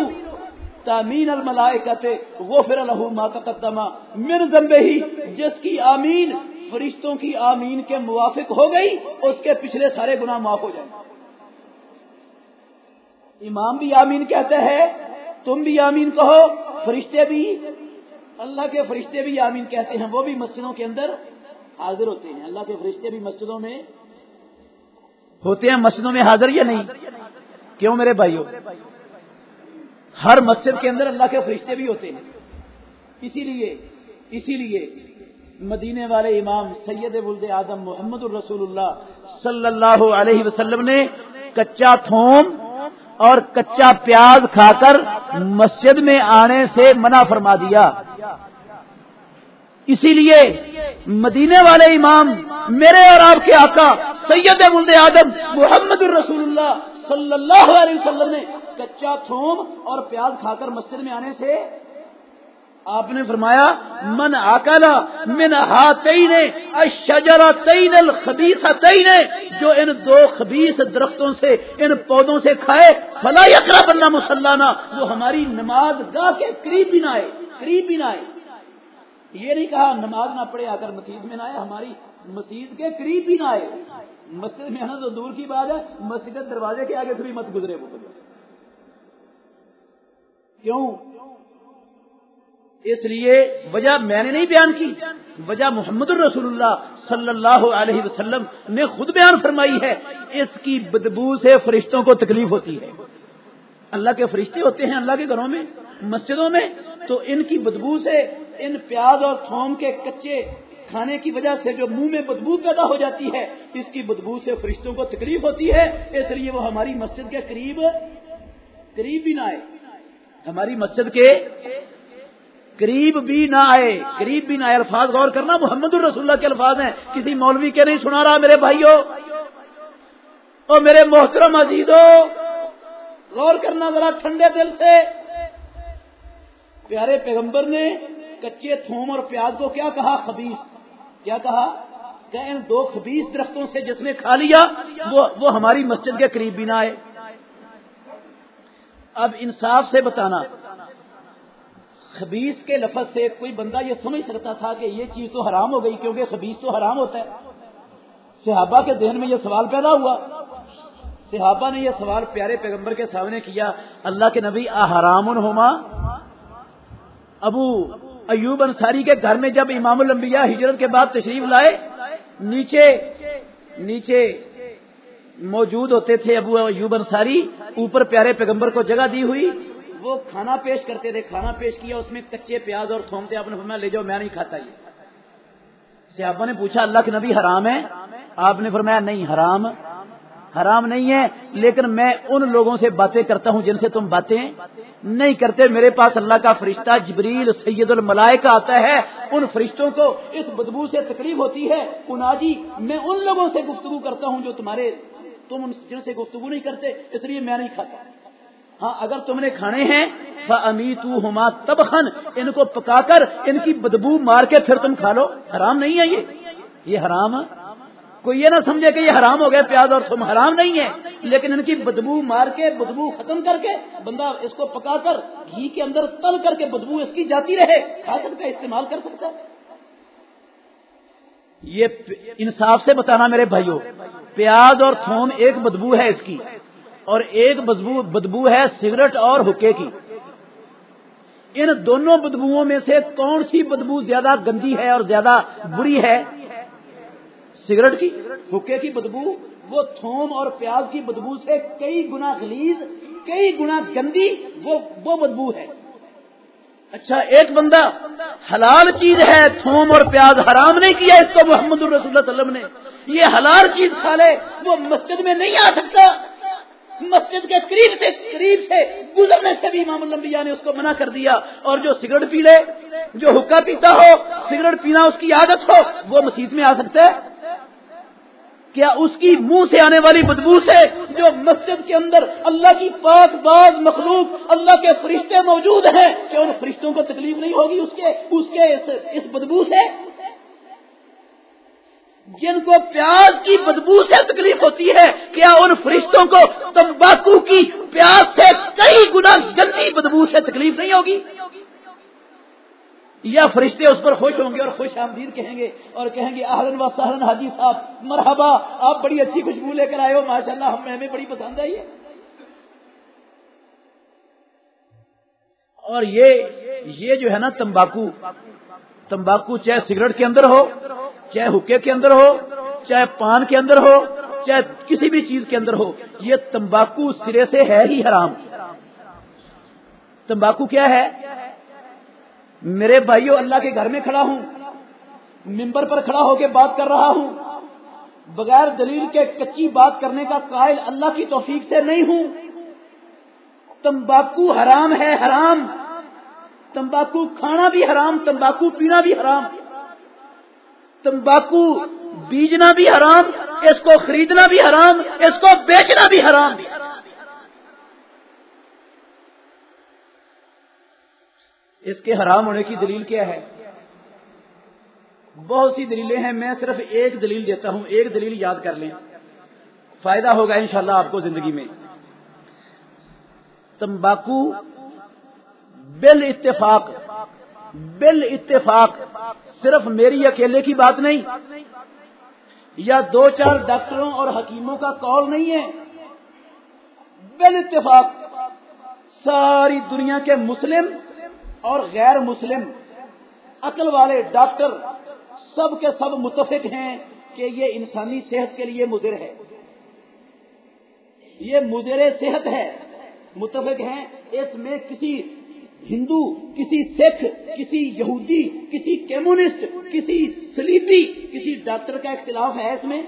تامین الملائکت غفر له ما تقدم۔ من ذنبه جس کی آمین، فرشتوں کی آمین کے موافق ہو گئی، اس کے پچھلے سارے گناہ معاف ہو جائیں۔ گے امام بھی آمین کہتے ہیں، تم بھی آمین کہو، فرشتے بھی، اللہ کے فرشتے بھی آمین کہتے ہیں۔ وہ بھی مسجدوں کے اندر حاضر ہوتے ہیں۔ اللہ کے فرشتے بھی مسجدوں میں ہوتے ہیں۔ مسجدوں میں حاضر یا نہیں؟ کیوں میرے بھائیوں ہر مسجد کے اندر اللہ کے فرشتے بھی ہوتے ہیں۔ اسی لیے اسی لیے مدینے والے امام سید ولد آدم محمد الرسول اللہ صلی اللہ علیہ وسلم نے کچا تھوم اور کچا پیاز کھا کر مسجد میں آنے سے منع فرما دیا۔ اسی لیے مدینے والے امام میرے اور آپ کے آقا سید ملد آدم محمد الرسول اللہ صلی اللہ علیہ وسلم نے کچا تھوم اور پیاز کھا کر مسجد میں آنے سے آپ نے فرمایا، من آکلا من ہاتین اشجرا تین الخبیث تین جو ان دو خبیث درختوں سے، ان پودوں سے کھائے، فلا یقرا بننا مسلانہ وہ ہماری نماز گاہ کے قریب بھی نہ آئے، قریب بھی نہ آئے۔ یہ نہیں کہا نماز نہ پڑھے آ کر مسجد میں نہ آئے، ہماری مسجد کے قریب بھی نہ آئے۔ مسجد میں تو دور کی بات ہے، مسجد دروازے کے آگے سے بھی مت گزرے وہ۔ کیوں؟ اس لیے وجہ میں نے نہیں بیان کی۔ وجہ محمد الرسول اللہ صلی اللہ علیہ وسلم نے خود بیان فرمائی ہے۔ اس کی بدبو سے فرشتوں کو تکلیف ہوتی ہے۔ اللہ کے فرشتے ہوتے ہیں اللہ کے گھروں میں، مسجدوں میں۔ تو ان کی بدبو سے، ان پیاز اور تھوم کے کچے کھانے کی وجہ سے جو منہ میں بدبو پیدا ہو جاتی ہے، اس کی بدبو سے فرشتوں کو تکلیف ہوتی ہے۔ اس لیے وہ ہماری مسجد کے قریب قریب بھی نہ آئے۔ ہماری مسجد کے قریب بھی نہ آئے، قریب بھی نہ آئے۔ الفاظ غور کرنا، محمد الرسول اللہ کے الفاظ ہیں۔ کسی مولوی کے نہیں سنا رہا، میرے بھائیوں اور میرے محترم عزیزوں غور کرنا ذرا ٹھنڈے دل سے۔ پیارے پیغمبر نے کچے تھوم اور پیاز کو کیا کہا؟ خبیص کیا کہا؟ کہ ان دو خبیص درختوں سے جس نے کھا لیا، وہ وہ ہماری مسجد کے قریب بھی نہ آئے۔ اب انصاف سے بتانا۔ خبیص کے لفظ سے کوئی بندہ یہ سمجھ سکتا تھا کہ یہ چیز تو حرام ہو گئی کیونکہ خبیص تو حرام ہوتا ہے۔ صحابہ کے ذہن میں یہ سوال پیدا ہوا۔ صحابہ نے یہ سوال پیارے پیغمبر کے سامنے کیا، اللہ کے نبی احرام ہوما ابو ایوب انصاری کے گھر میں جب امام الانبیاء ہجرت کے بعد تشریف لائے، نیچے نیچے موجود ہوتے تھے ابو ایوب انصاری۔ اوپر پیارے پیغمبر کو جگہ دی ہوئی۔ وہ کھانا پیش کرتے تھے، کھانا پیش کیا، اس میں کچے پیاز اور تھومتے آپ نے فرمایا، لے جاؤ، میں نہیں کھاتا یہ۔ صحابہ نے پوچھا، اللہ کے نبی حرام ہے آپ نے فرمایا، نہیں، حرام۔ حرام نہیں ہے، لیکن میں ان لوگوں سے باتیں کرتا ہوں جن سے تم باتیں نہیں کرتے۔ میرے پاس اللہ کا فرشتہ جبریل، سید الملائے کا آتا ہے، ان فرشتوں کو اس بدبو سے تکلیف ہوتی ہے۔ اناجی، میں ان لوگوں سے گفتگو کرتا ہوں جو تمہارے، تم جن سے گفتگو نہیں کرتے، اس لیے میں نہیں کھاتا۔ ہاں اگر تم نے کھانے ہیں امیت ہما تب خن ان کو پکا کر، ان کی بدبو مار کے پھر تم کھا لو۔ حرام نہیں ہے یہ۔ یہ حرام کوئی یہ نہ سمجھے کہ یہ حرام ہو گیا پیاز اور تم حرام نہیں ہے لیکن ان کی بدبو مار کے، بدبو ختم کر کے، بندہ اس کو پکا کر، گھی کے اندر تل کر کے بدبو اس کی جاتی رہے۔ کھا سکتا ہے، استعمال کر سکتا ہے۔ یہ انصاف سے بتانا میرے بھائیوں، پیاز اور تھوم ایک بدبو ہے اس کی۔ اور ایک بدبو بدبو ہے سگریٹ اور حکے کی۔ ان دونوں بدبوؤں میں سے کون سی بدبو زیادہ گندی ہے اور زیادہ بری ہے؟ سگریٹ کی، حکے کی بدبو۔ وہ تھوم اور پیاز کی بدبو سے کئی گنا خلیز کئی گنا گندی، وہ وہ بدبو ہے۔ اچھا ایک بندہ حلال چیز ہے، تھوم اور پیاز حرام نہیں کیا اس کو محمد الرسول اللہ علیہ وسلم نے۔ یہ حلال چیز کھا لے، وہ مسجد میں نہیں آ سکتا۔ مسجد کے قریب سے قریب سے گزرنے سے بھی امام الانبیاء نے اس کو منع کر دیا اور جو سگریٹ پی لے، جو حکا پیتا ہو، سگریٹ پینا اس کی عادت ہو، وہ مسجد میں آ سکتا ہے؟ کیا اس کی منہ سے آنے والی بدبو سے جو مسجد کے اندر اللہ کی پاک باز مخلوق اللہ کے فرشتے موجود ہیں کہ ان فرشتوں کو تکلیف نہیں ہوگی اس کے اس کے اس بدبو سے؟ جن کو پیاز کی بدبو سے تکلیف ہوتی ہے، کیا ان فرشتوں کو تمباکو کی پیاز سے کئی گنا گندی بدبو سے تکلیف نہیں ہوگی؟ یا فرشتے اس پر خوش ہوں گے اور خوش آمدید کہیں گے اور کہیں گے آہرن و سہرن حاجی صاحب، مرحبا، آپ بڑی اچھی خوشبو لے کر آئے ہو ماشاء اللہ ہمیں بڑی پسند آئی ہے۔ اور یہ یہ جو ہے نا تمباکو تمباکو چاہے سگریٹ کے اندر ہو چاہے حکے کے اندر ہو، چاہے پان کے اندر ہو، چاہے کسی بھی چیز کے اندر ہو، یہ تمباکو سرے سے ہے ہی حرام۔ تمباکو کیا ہے؟ میرے بھائیوں اللہ کے گھر میں کھڑا ہوں، ممبر پر کھڑا ہو کے بات کر رہا ہوں۔ بغیر دلیل کے کچی بات کرنے کا قائل اللہ کی توفیق سے نہیں ہوں۔ تمباکو حرام ہے، حرام۔ تمباکو کھانا بھی حرام، تمباکو پینا بھی حرام۔ تمباکو بیجنا بھی حرام، اس کو خریدنا بھی حرام، اس کو بیچنا بھی حرام۔ اس کے حرام ہونے کی دلیل کیا ہے؟ بہت سی دلیلیں ہیں، میں صرف ایک دلیل دیتا ہوں، ایک دلیل یاد کر لیں۔ فائدہ ہوگا انشاءاللہ آپ کو زندگی میں۔ تمباکو بل اتفاق بل اتفاق صرف میری اکیلے کی بات نہیں، یا دو چار ڈاکٹروں اور حکیموں کا کال نہیں ہے۔ بل اتفاق ساری دنیا کے مسلم اور غیر مسلم عقل والے ڈاکٹر سب کے سب متفق ہیں کہ یہ انسانی صحت کے لیے مضر ہے۔ یہ مضر صحت ہے، متفق ہیں، اس میں کسی ہندو، کسی سکھ، کسی یہودی، کسی کمیونسٹ، کسی سلیبی، کسی ڈاکٹر کا اختلاف ہے اس میں؟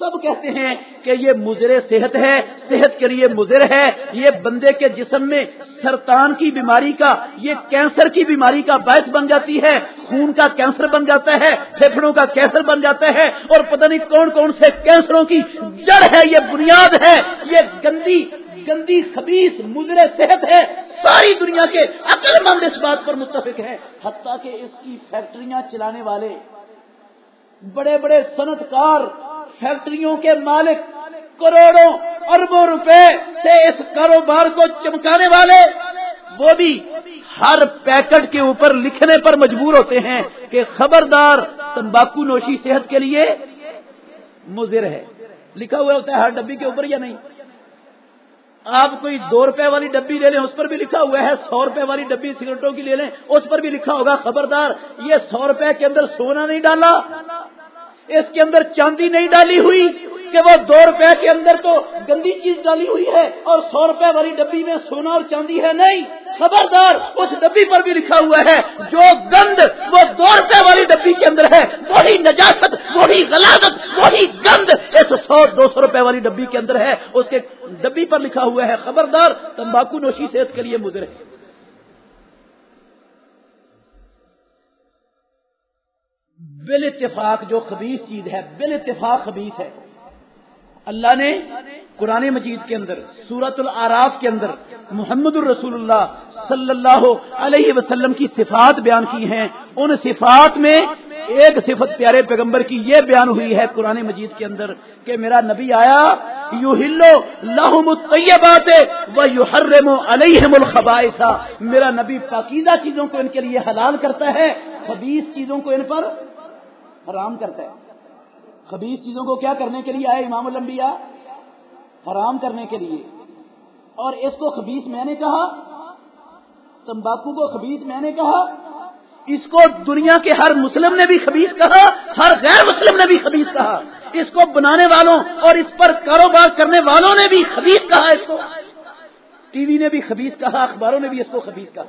سب کہتے ہیں کہ یہ مضر صحت ہے، صحت کے لیے مضر ہے، یہ بندے کے جسم میں سرطان کی بیماری کا، یہ کینسر کی بیماری کا باعث بن جاتی ہے، خون کا کینسر بن جاتا ہے پھیپڑوں کا کینسر بن جاتا ہے، اور پتہ نہیں کون کون سے کینسروں کی جڑ ہے، یہ بنیاد ہے، یہ گندی گندی خبیص مضر صحت ہے، ساری دنیا کے عقل مند اس بات پر متفق ہے۔ حتیٰ کہ اس کی فیکٹریاں چلانے والے، بڑے بڑے صنعت کار فیکٹریوں کے مالک، کروڑوں اربوں روپے سے اس کاروبار کو چمکانے والے، وہ بھی ہر پیکٹ کے اوپر لکھنے پر مجبور ہوتے ہیں کہ خبردار تمباکو نوشی صحت کے لیے مضر ہے۔ لکھا ہوا ہوتا ہے ہر ڈبی کے اوپر یا نہیں؟ آپ کوئی دو روپے والی ڈبی لے لیں، اس پر بھی لکھا ہوا ہے، سو روپے والی ڈبی سگریٹوں کی لے لیں، اس پر بھی لکھا ہوگا، خبردار، یہ سو روپے کے اندر سونا نہیں ڈالا، اس کے اندر چاندی نہیں ڈالی ہوئی کہ وہ دو روپے کے اندر تو گندی چیز ڈالی ہوئی ہے اور سو روپے والی ڈبی میں سونا اور چاندی ہے نہیں۔ خبردار، اس ڈبی پر بھی لکھا ہوا ہے، جو گند وہ دو روپے والی ڈبی کے اندر ہے۔ وہی نجاست، وہی غلاظت وہی گند اس سو دو سو روپے والی ڈبی کے اندر ہے۔ اس کے ڈبی پر لکھا ہوا ہے، خبردار، تمباکو نوشی صحت کے لیے مضر ہے۔ بل اتفاق جو خبیص چیز ہے بل اتفاق خبیص ہے۔ اللہ نے قرآن مجید کے اندر سورت العراف کے اندر محمد الرسول اللہ صلی اللہ علیہ وسلم کی صفات بیان کی ہیں۔ ان صفات میں ایک صفت پیارے پیغمبر کی یہ بیان ہوئی ہے قرآن مجید کے اندر کہ میرا نبی آیا یو ہلو لاہم طیبات و یو حرم علیہم الخبائسا میرا نبی پاکیزہ چیزوں کو ان کے لیے حلال کرتا ہے خبیص چیزوں کو ان پر حرام کرتا ہے۔ خبیص چیزوں کو کیا کرنے کے لیے آئے امام الانبیاء؟ حرام کرنے کے لیے۔ اور اس کو خبیص میں نے کہا، تمباکو کو خبیص میں نے کہا۔ اس کو دنیا کے ہر مسلم نے بھی خبیص کہا، ہر غیر مسلم نے بھی خبیص کہا۔ اس کو بنانے والوں اور اس پر کاروبار کرنے والوں نے بھی خبیص کہا۔ اس کو ٹی وی نے بھی خبیص کہا، اخباروں نے بھی اس کو خبیص کہا۔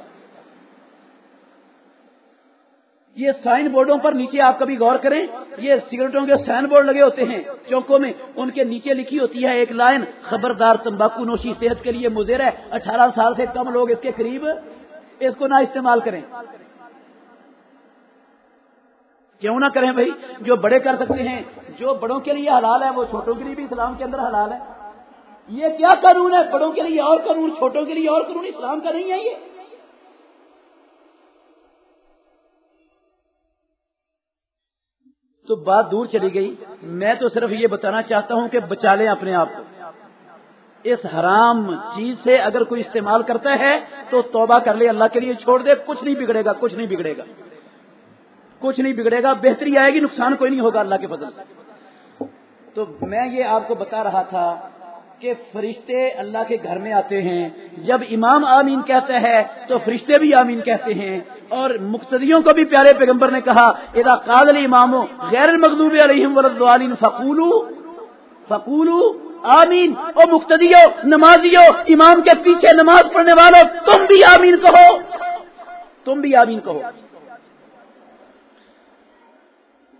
یہ سائن بورڈوں پر نیچے آپ کبھی غور کریں، یہ سگریٹوں کے سائن بورڈ لگے ہوتے ہیں چوکوں میں ان کے نیچے لکھی ہوتی ہے ایک لائن، خبردار تمباکو نوشی صحت کے لیے مضر ہے، اٹھارہ سال سے کم لوگ اس کے قریب اس کو نہ استعمال کریں۔ کیوں نہ کریں بھائی؟ جو بڑے کر سکتے ہیں، جو بڑوں کے لیے حلال ہے، وہ چھوٹوں کے لیے بھی اسلام کے اندر حلال ہے۔ یہ کیا قانون ہے؟ بڑوں کے لیے اور قانون، چھوٹوں کے لیے اور قانون، اسلام کا نہیں ہے یہ۔ تو بات دور چلی گئی۔ میں تو صرف یہ بتانا چاہتا ہوں کہ بچا لیں اپنے آپ کو۔ اس حرام چیز سے اگر کوئی استعمال کرتا ہے تو توبہ کر لے، اللہ کے لیے چھوڑ دے، کچھ نہیں بگڑے گا، کچھ نہیں بگڑے گا۔ کچھ نہیں بگڑے گا، بہتری آئے گی، نقصان کوئی نہیں ہوگا اللہ کے فضل سے۔ تو میں یہ آپ کو بتا رہا تھا کہ فرشتے اللہ کے گھر میں آتے ہیں۔ جب امام آمین کہتا ہے تو فرشتے بھی آمین کہتے ہیں۔ اور مقتدیوں کو بھی پیارے پیغمبر نے کہا ادا قادل اماموں غیر مغلوب علیہم ولدوالین فقولو فقولو آمین۔ او مقتدیو، نمازیو، امام کے پیچھے نماز پڑھنے والوں تم بھی آمین کہو۔ تم بھی آمین کہو۔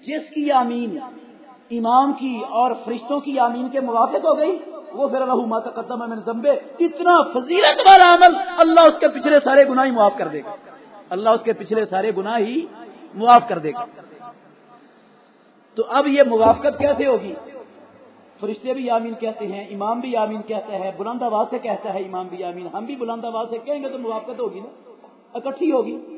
جس کی آمین امام کی اور فرشتوں کی آمین کے موافق ہو گئی؟ وہ پھر اللہ ماتا قدم میں زمبے اتنا فضیلت والا عمل اللہ اس کے پچھلے سارے گناہ ہی معاف کر دے گا. اللہ اس کے پچھلے سارے گناہ ہی معاف کر دے گا. تو اب یہ موافقت کیسے ہوگی؟ فرشتے بھی آمین کہتے ہیں، امام بھی آمین کہتا ہے، بلند آواز سے کہتا ہے امام بھی آمین، ہم بھی بلند آواز سے کہیں گے تو موافقت ہوگی نا؟ اکٹھی ہوگی۔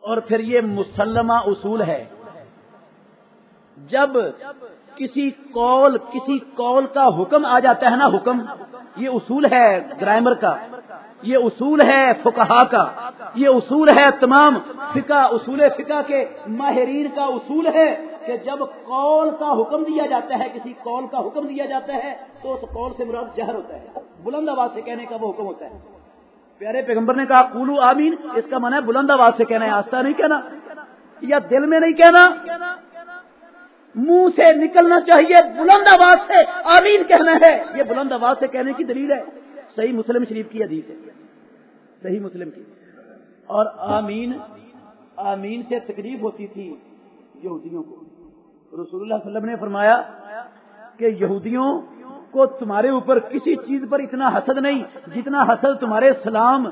اور پھر یہ مسلمہ اصول ہے۔ جب کسی کال کسی کال کا حکم آ جاتا ہے نا حکم، یہ اصول ہے گرامر کا، یہ اصول ہے فکہ کا، یہ اصول ہے تمام فقہ، اصول فقہ کے ماہرین کا اصول ہے کہ جب کال کا حکم دیا جاتا ہے، کسی کال کا حکم دیا جاتا ہے، تو اس کال سے مراد جہر ہوتا ہے، بلند آواز سے کہنے کا وہ حکم ہوتا ہے۔ پیارے پیغمبر نے کہا کولو آمین، اس کا من ہے بلند آواز سے کہنا ہے، آستہ نہیں کہنا، یا دل میں نہیں کہنا منہ سے نکلنا چاہیے، بلند آواز سے آمین کہنا ہے۔ یہ بلند آواز سے کہنے کی دلیل ہے۔ صحیح مسلم شریف کی حدیث ہے۔ صحیح مسلم کی۔ اور آمین آمین سے تکلیف ہوتی تھی یہودیوں کو۔ رسول اللہ علیہ وسلم نے فرمایا کہ یہودیوں کو تمہارے اوپر کسی چیز پر اتنا حسد نہیں جتنا حسد تمہارے سلام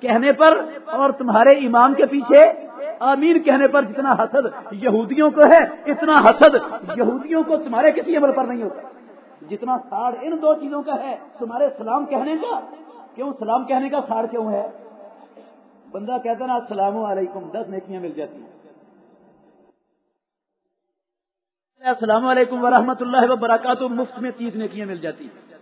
کہنے پر اور تمہارے امام کے پیچھے آمین کہنے پر جتنا حسد یہودیوں کو ہے، اتنا حسد یہودیوں کو تمہارے کسی عمل پر نہیں ہوتا۔ جتنا ساڑ ان دو چیزوں کا ہے، تمہارے سلام کہنے کا؟ کیوں سلام کہنے کا ساڑ کیوں ہے؟ بندہ کہتا نا، السلام علیکم، دس نیکیاں مل جاتی ہیں۔ السلام علیکم ورحمۃ اللہ وبرکاتہ، مفت میں تیس نیکیاں مل جاتی ہیں۔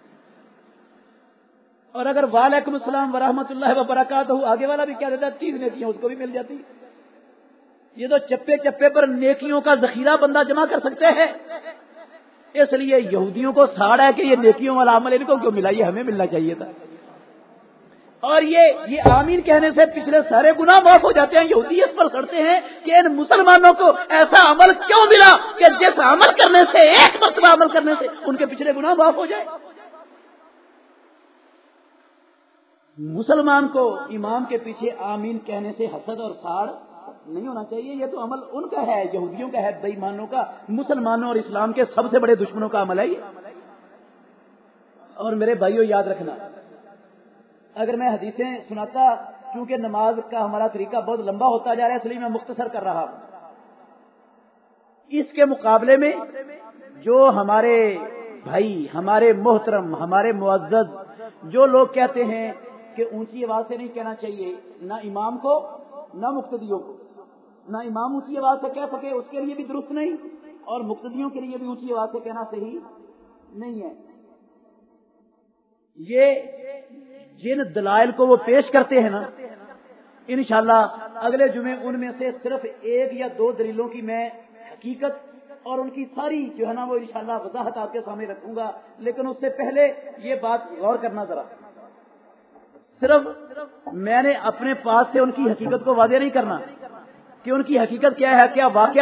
اور اگر وعلیکم السلام ورحمۃ اللہ وبرکاتہ، آگے والا بھی کیا دیتا ہے، تیس نیکیاں اس کو بھی مل جاتی یہ تو چپے چپے پر نیکیوں کا ذخیرہ بندہ جمع کر سکتے ہیں۔ اس لیے یہودیوں کو ساڑ ہے کہ یہ نیکیوں والا عمل ان کو کیوں ملا؟ یہ ہمیں ملنا چاہیے تھا۔ اور یہ یہ آمین کہنے سے پچھلے سارے گناہ معاف ہو جاتے ہیں۔ یہودی اس پر سڑتے ہیں کہ ان مسلمانوں کو ایسا عمل کیوں ملا کہ جس عمل کرنے سے، ایک مرتبہ عمل کرنے سے ان کے پچھلے گناہ معاف ہو جائے۔ مسلمان کو امام کے پیچھے آمین کہنے سے حسد اور ساڑ نہیں ہونا چاہیے، یہ تو عمل ان کا ہے، یہودیوں کا ہے بےمانوں کا، مسلمانوں اور اسلام کے سب سے بڑے دشمنوں کا عمل ہے یہ۔ اور میرے بھائیوں یاد رکھنا، اگر میں حدیثیں سناتا کیونکہ نماز کا ہمارا طریقہ بہت لمبا ہوتا جا رہا ہے، اس لیے میں مختصر کر رہا ہوں۔ اس کے مقابلے میں جو ہمارے بھائی، ہمارے محترم، ہمارے معزز، جو لوگ کہتے ہیں کہ اونچی آواز سے نہیں کہنا چاہیے، نہ امام کو، نہ مقتدیوں کو۔ نہ امام اونچی آواز سے کہہ سکے، اس کے لیے بھی درست نہیں، اور مقتدیوں کے لیے بھی اونچی آواز سے کہنا صحیح نہیں ہے۔ یہ جن دلائل کو وہ پیش کرتے ہیں نا، انشاءاللہ اگلے جمعے ان میں سے صرف ایک یا دو دلیلوں کی میں حقیقت اور ان کی ساری جو ہے نا وہ انشاءاللہ وضاحت آپ کے سامنے رکھوں گا، لیکن اس سے پہلے یہ بات غور کرنا ذرا۔ صرف میں نے اپنے پاس سے ان کی حقیقت کو واضح نہیں کرنا۔ کہ ان کی حقیقت کیا ہے؟ کیا واقع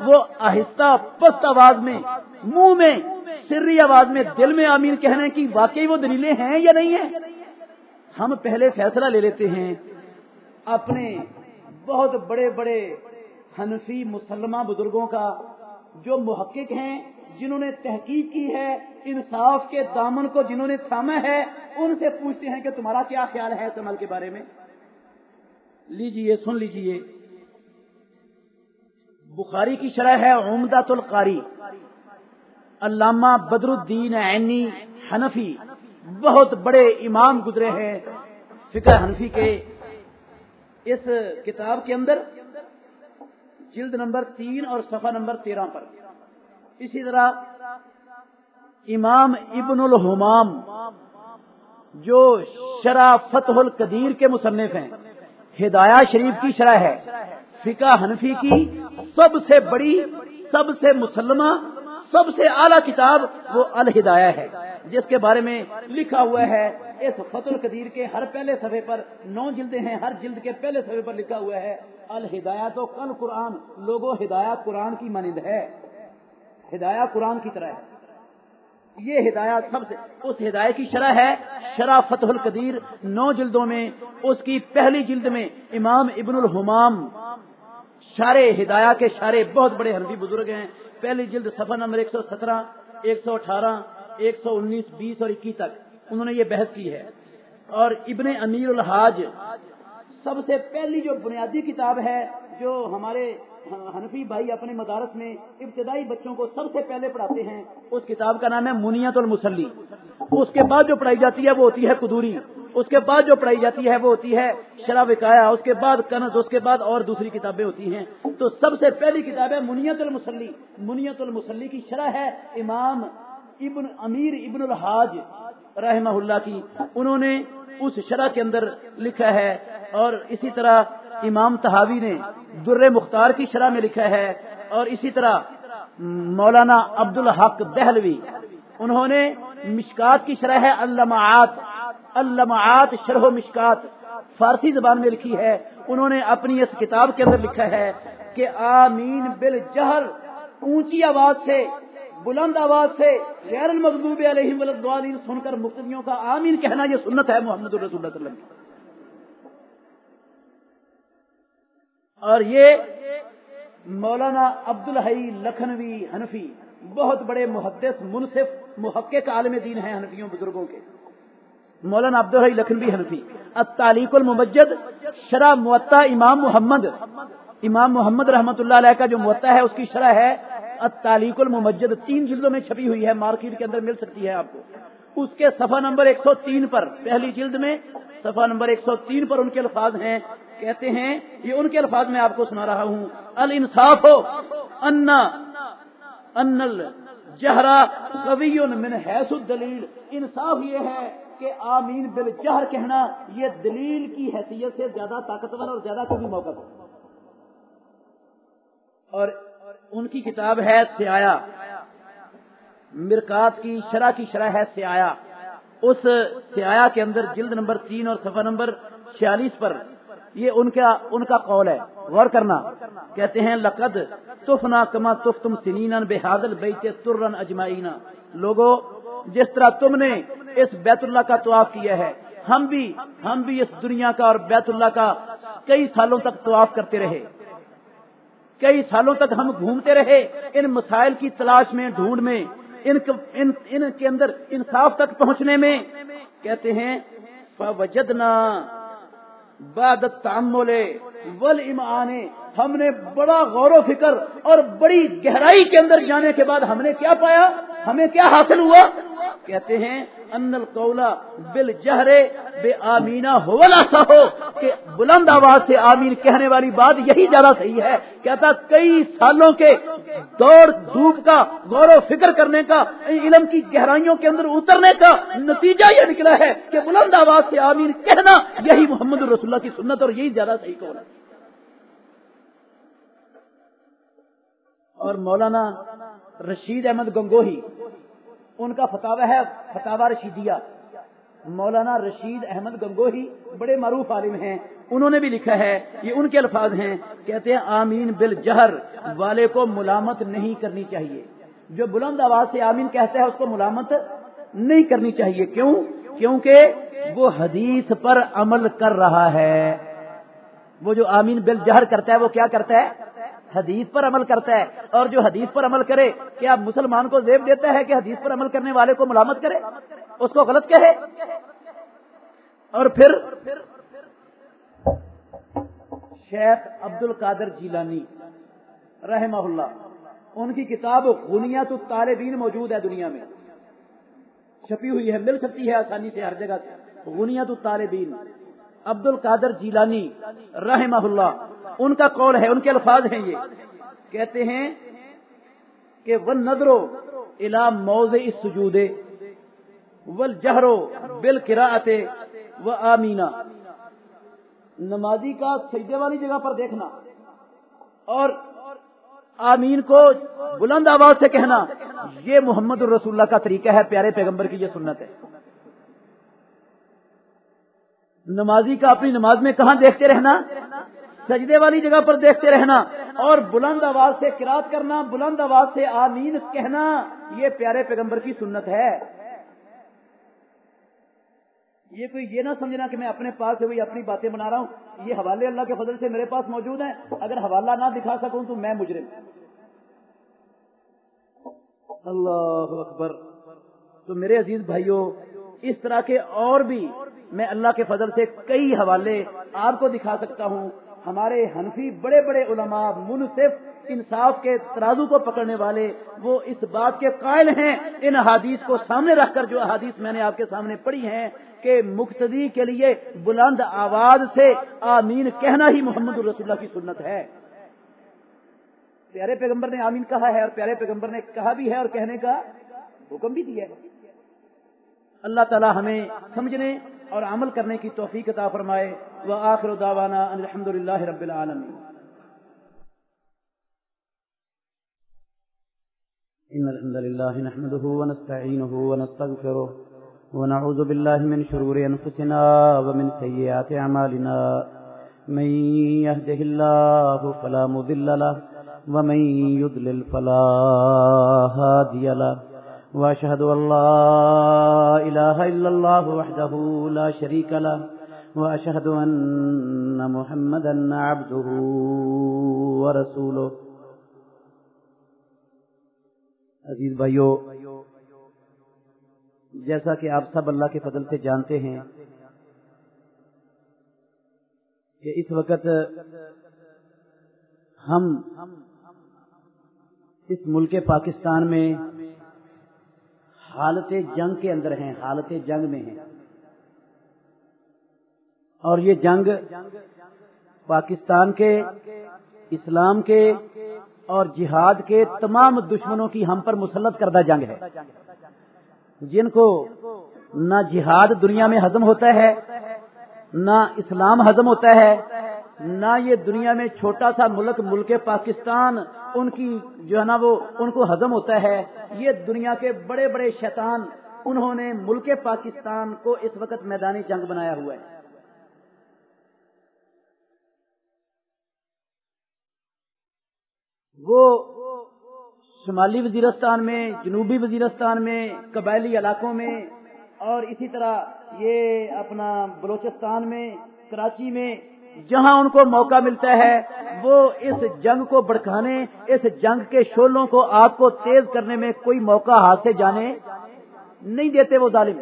وہ آہستہ پست آواز میں، منہ میں، سری آواز میں، دل میں آمین کہنے کی واقعی وہ دلیلیں ہیں یا نہیں ہیں؟ ہم پہلے فیصلہ لے لیتے ہیں اپنے بہت بڑے بڑے حنفی مسلمہ بزرگوں کا جو محقق ہیں، جنہوں نے تحقیق کی ہے انصاف کے دامن کو، جنہوں نے تھاما ہے، ان سے پوچھتے ہیں کہ تمہارا کیا خیال ہے اس عمل کے بارے میں؟ لیجیے، سن لیجیے۔ بخاری کی شرح ہے عمدہ القاری۔ علامہ بدر الدین عینی حنفی بہت بڑے امام گزرے ہیں فکر حنفی کے۔ اس کتاب کے اندر جلد نمبر تین اور صفحہ نمبر تیرہ پر۔ اسی طرح امام ابن الحمام جو شرح فتح القدیر کے مصنف ہیں۔ ہدایہ شریف کی شرح ہے۔ فقہ حنفی کی سب سے بڑی، سب سے مسلمہ، سب سے اعلیٰ کتاب وہ الہدایہ ہے، جس کے بارے میں لکھا ہوا ہے۔ اس فت القدیر کے ہر پہلے صفحے پر نو جلدیں ہیں، ہر جلد کے پہلے صفحے پر لکھا ہوا ہے، الہدایہ تو کل قرآن لوگوں ہدایات قرآن کی مانند ہے۔ ہدایہ قرآن کی طرح ہے۔ یہ ہدایات سب سے، اس ہدایت کی شرح ہے، شرح فتح القدیر نو جلدوں میں، اس کی پہلی جلد میں امام ابن الحمام شارے ہدایہ کے شارے بہت بڑے حنفی بزرگ ہیں۔ پہلی جلد سفر نمبر ایک سو سترہ، ایک سو اٹھارہ، ایک سو انیس، بیس اور اکیس تک انہوں نے یہ بحث کی ہے۔ اور ابن امیر الحاج، سب سے پہلی جو بنیادی کتاب ہے جو ہمارے حنفی بھائی اپنے مدارس میں ابتدائی بچوں کو سب سے پہلے پڑھاتے ہیں، اس کتاب کا نام ہے منیت المسلی۔ اس کے بعد جو پڑھائی جاتی ہے وہ ہوتی ہے قدوری۔ اس کے بعد جو پڑھائی جاتی ہے وہ ہوتی ہے شراب وکایا اس کے بعد کنز، اس کے بعد اور دوسری کتابیں ہوتی ہیں۔ تو سب سے پہلی کتاب ہے منیت المسلی۔ منیت المسلی کی شرح ہے امام ابن امیر ابن الحاج رحمہ اللہ کی۔ انہوں نے اس شرح کے اندر لکھا ہے اور اسی طرح امام تحاوی نے در مختار کی شرح میں لکھا ہے اور اسی طرح مولانا عبد الحق دہلوی، انہوں نے مشکات کی شرح ہے علامات علامات شرح و مشکات فارسی زبان میں لکھی ہے۔ انہوں نے اپنی اس کتاب کے اندر لکھا ہے کہ آمین بل جہر اونچی آواز سے، بلند آواز سے، غیر المغضوب علیہ ولدین سن کر مقتدیوں کا آمین کہنا یہ سنت ہے محمد الرسول اللہ علیہ وسلم اور یہ مولانا عبد الحی لکھنوی حنفی، بہت بڑے محدث، منصف، محقق عالم دین ہیں حنفیوں بزرگوں کے۔ مولانا عبد الحی لکھنوی حنفی، التعلیق الممجد، شرح معطا امام محمد۔ امام محمد رحمت اللہ علیہ کا جو معطا ہے، اس کی شرح ہے التعلیق الممجد۔ تین جلدوں میں چھپی ہوئی ہے، مارکیٹ کے اندر مل سکتی ہے آپ کو۔ اس کے صفحہ نمبر ایک سو تین پر، پہلی جلد میں صفحہ نمبر ایک سو تین پر ان کے الفاظ ہیں۔ کہتے ہیں، یہ ان کے الفاظ میں آپ کو سنا رہا ہوں۔ الانصاف ہو ان جہرا کبھی من حیث الدلیل۔ انصاف یہ ہے کہ آمین بل جہر کہنا یہ دلیل کی حیثیت سے زیادہ طاقتور اور زیادہ کبھی موقع اور ان کی کتاب ہے سیایا مرکات کی شرح کی شرح ہے سیایا اس سیایا کے اندر جلد نمبر تین اور صفحہ نمبر چھیالیس پر یہ ان کا ان کا قول ہے۔ غور کرنا۔ کہتے ہیں لقد تفنا کما تف تم سنین بے حادل ترن اجمائینا لوگوں جس طرح تم نے اس بیت اللہ کا طواف کیا ہے ہم بھی ہم بھی اس دنیا کا اور بیت اللہ کا کئی سالوں تک طواف کرتے رہے۔ کئی سالوں تک ہم گھومتے رہے ان مسائل کی تلاش میں ڈھونڈ میں ان ان, ان کے اندر انصاف تک پہنچنے میں۔ کہتے ہیں وجدنا بعد التعمل والامعان ہم نے بڑا غور و فکر اور بڑی گہرائی کے اندر جانے کے بعد ہم نے کیا پایا؟ ہمیں کیا حاصل ہوا؟ کہتے ہیں، ان القولا بل جہرے بے آمینا ہو ہو کہ بلند آواز سے آمین کہنے والی بات یہی زیادہ صحیح ہے۔ کہتا، کئی سالوں کے دور دھوپ کا غور و فکر کرنے کا، علم کی گہرائیوں کے اندر اترنے کا نتیجہ یہ نکلا ہے کہ بلند آواز سے آمین کہنا یہی محمد الرسول اللہ کی سنت اور یہی زیادہ صحیح قول ہے۔ اور مولانا رشید احمد گنگوہی، ان کا فتوا ہے فتوا رشیدیہ۔ مولانا رشید احمد گنگوہی بڑے معروف عالم ہیں۔ انہوں نے بھی لکھا ہے، یہ ان کے الفاظ ہیں۔ کہتے ہیں، آمین بل جہر والے کو ملامت نہیں کرنی چاہیے۔ جو بلند آواز سے آمین کہتا ہے، اس کو ملامت نہیں کرنی چاہیے۔ کیوں؟ کیونکہ وہ حدیث پر عمل کر رہا ہے۔ وہ جو آمین بل جہر کرتا ہے، وہ کیا کرتا ہے؟ حدیث پر عمل کرتا ہے اور جو حدیث پر عمل کرے کیا مسلمان کو زیب دیتا ہے کہ حدیث پر عمل کرنے والے کو ملامت کرے، اس کو غلط کہے۔ اور پھر شیخ عبد القادر جیلانی رحمہ اللہ، ان کی کتاب غنیت الطالبین موجود ہے دنیا میں۔ چھپی ہوئی ہے، مل سکتی ہے آسانی سے ہر جگہ۔ غنیت الطالبین۔ عبد القادر جیلانی، رحمہ اللہ، ان کا قول ہے، ان کے الفاظ ہیں یہ۔ کہتے ہیں کہ وہ نظرو الا موز سجودے ول جہرو بل کراتے و آمینا نمازی کا سجدے والی جگہ پر دیکھنا اور آمین کو بلند آواز سے کہنا، یہ محمد الرسول اللہ کا طریقہ ہے، پیارے پیغمبر کی یہ سنت ہے۔ نمازی کا اپنی نماز میں کہاں دیکھتے رہنا؟ سجدے والی جگہ پر دیکھتے رہنا اور بلند آواز سے کراط کرنا، بلند آواز سے آمین کہنا، یہ پیارے پیغمبر کی سنت ہے۔ یہ کوئی یہ نہ سمجھنا کہ میں اپنے پاس سے اپنی باتیں بنا رہا ہوں۔ یہ حوالے اللہ کے فضل سے میرے پاس موجود ہیں۔ اگر حوالہ نہ دکھا سکوں تو میں مجرم۔ اللہ اکبر۔ تو میرے عزیز بھائیوں، اس طرح کے اور بھی میں اللہ کے فضل سے کئی حوالے آپ کو دکھا سکتا ہوں۔ ہمارے حنفی بڑے بڑے علماء منصف انصاف کے ترازو کو پکڑنے والے وہ اس بات کے قائل ہیں، ان حادیث کو سامنے رکھ کر جو احادیث میں نے آپ کے سامنے پڑھی ہیں کہ مقتدی کے لیے بلند آواز سے آمین کہنا ہی محمد الرسول اللہ کی سنت ہے۔ پیارے پیغمبر نے آمین کہا ہے اور پیارے پیغمبر نے کہا بھی ہے اور کہنے کا حکم بھی دیا ہے۔ اللہ تعالی ہمیں سمجھنے اور عمل کرنے کی توفیق عطا فرمائے۔ وہ آخر داوانا الحمد للہ رب العالمین۔ إن الحمد لله نحمده ونستعينه ونستغفره ونعوذ بالله من شرور أنفسنا ومن سيئات أعمالنا من يهده الله فلا مذل له، ومن يضلل فلا هادي له۔ وأشهد أن لا إله إلا الله وحده لا شريك له، وأشهد أن محمدا عبده ورسوله. عزیز بھائیو، جیسا کہ آپ سب اللہ کے فضل سے جانتے ہیں کہ اس وقت ہم اس ملک پاکستان میں حالت جنگ کے اندر ہیں، حالت جنگ میں ہیں۔ اور یہ جنگ پاکستان کے، اسلام کے اور جہاد کے تمام دشمنوں کی ہم پر مسلط کردہ جنگ ہے۔ جن کو نہ جہاد دنیا میں ہضم ہوتا ہے، نہ اسلام ہضم ہوتا ہے، نہ یہ دنیا میں چھوٹا سا ملک ملک پاکستان ان کی جو ہے نا وہ ان کو ہضم ہوتا ہے۔ یہ دنیا کے بڑے بڑے شیطان انہوں نے ملک پاکستان کو اس وقت میدانی جنگ بنایا ہوا ہے۔ وہ شمالی وزیرستان میں، جنوبی وزیرستان میں، قبائلی علاقوں میں اور اسی طرح یہ اپنا بلوچستان میں، کراچی میں جہاں ان کو موقع ملتا ہے، وہ اس جنگ کو بڑکانے اس جنگ کے شولوں کو آپ کو تیز کرنے میں کوئی موقع ہاتھ سے جانے نہیں دیتے وہ ظالم۔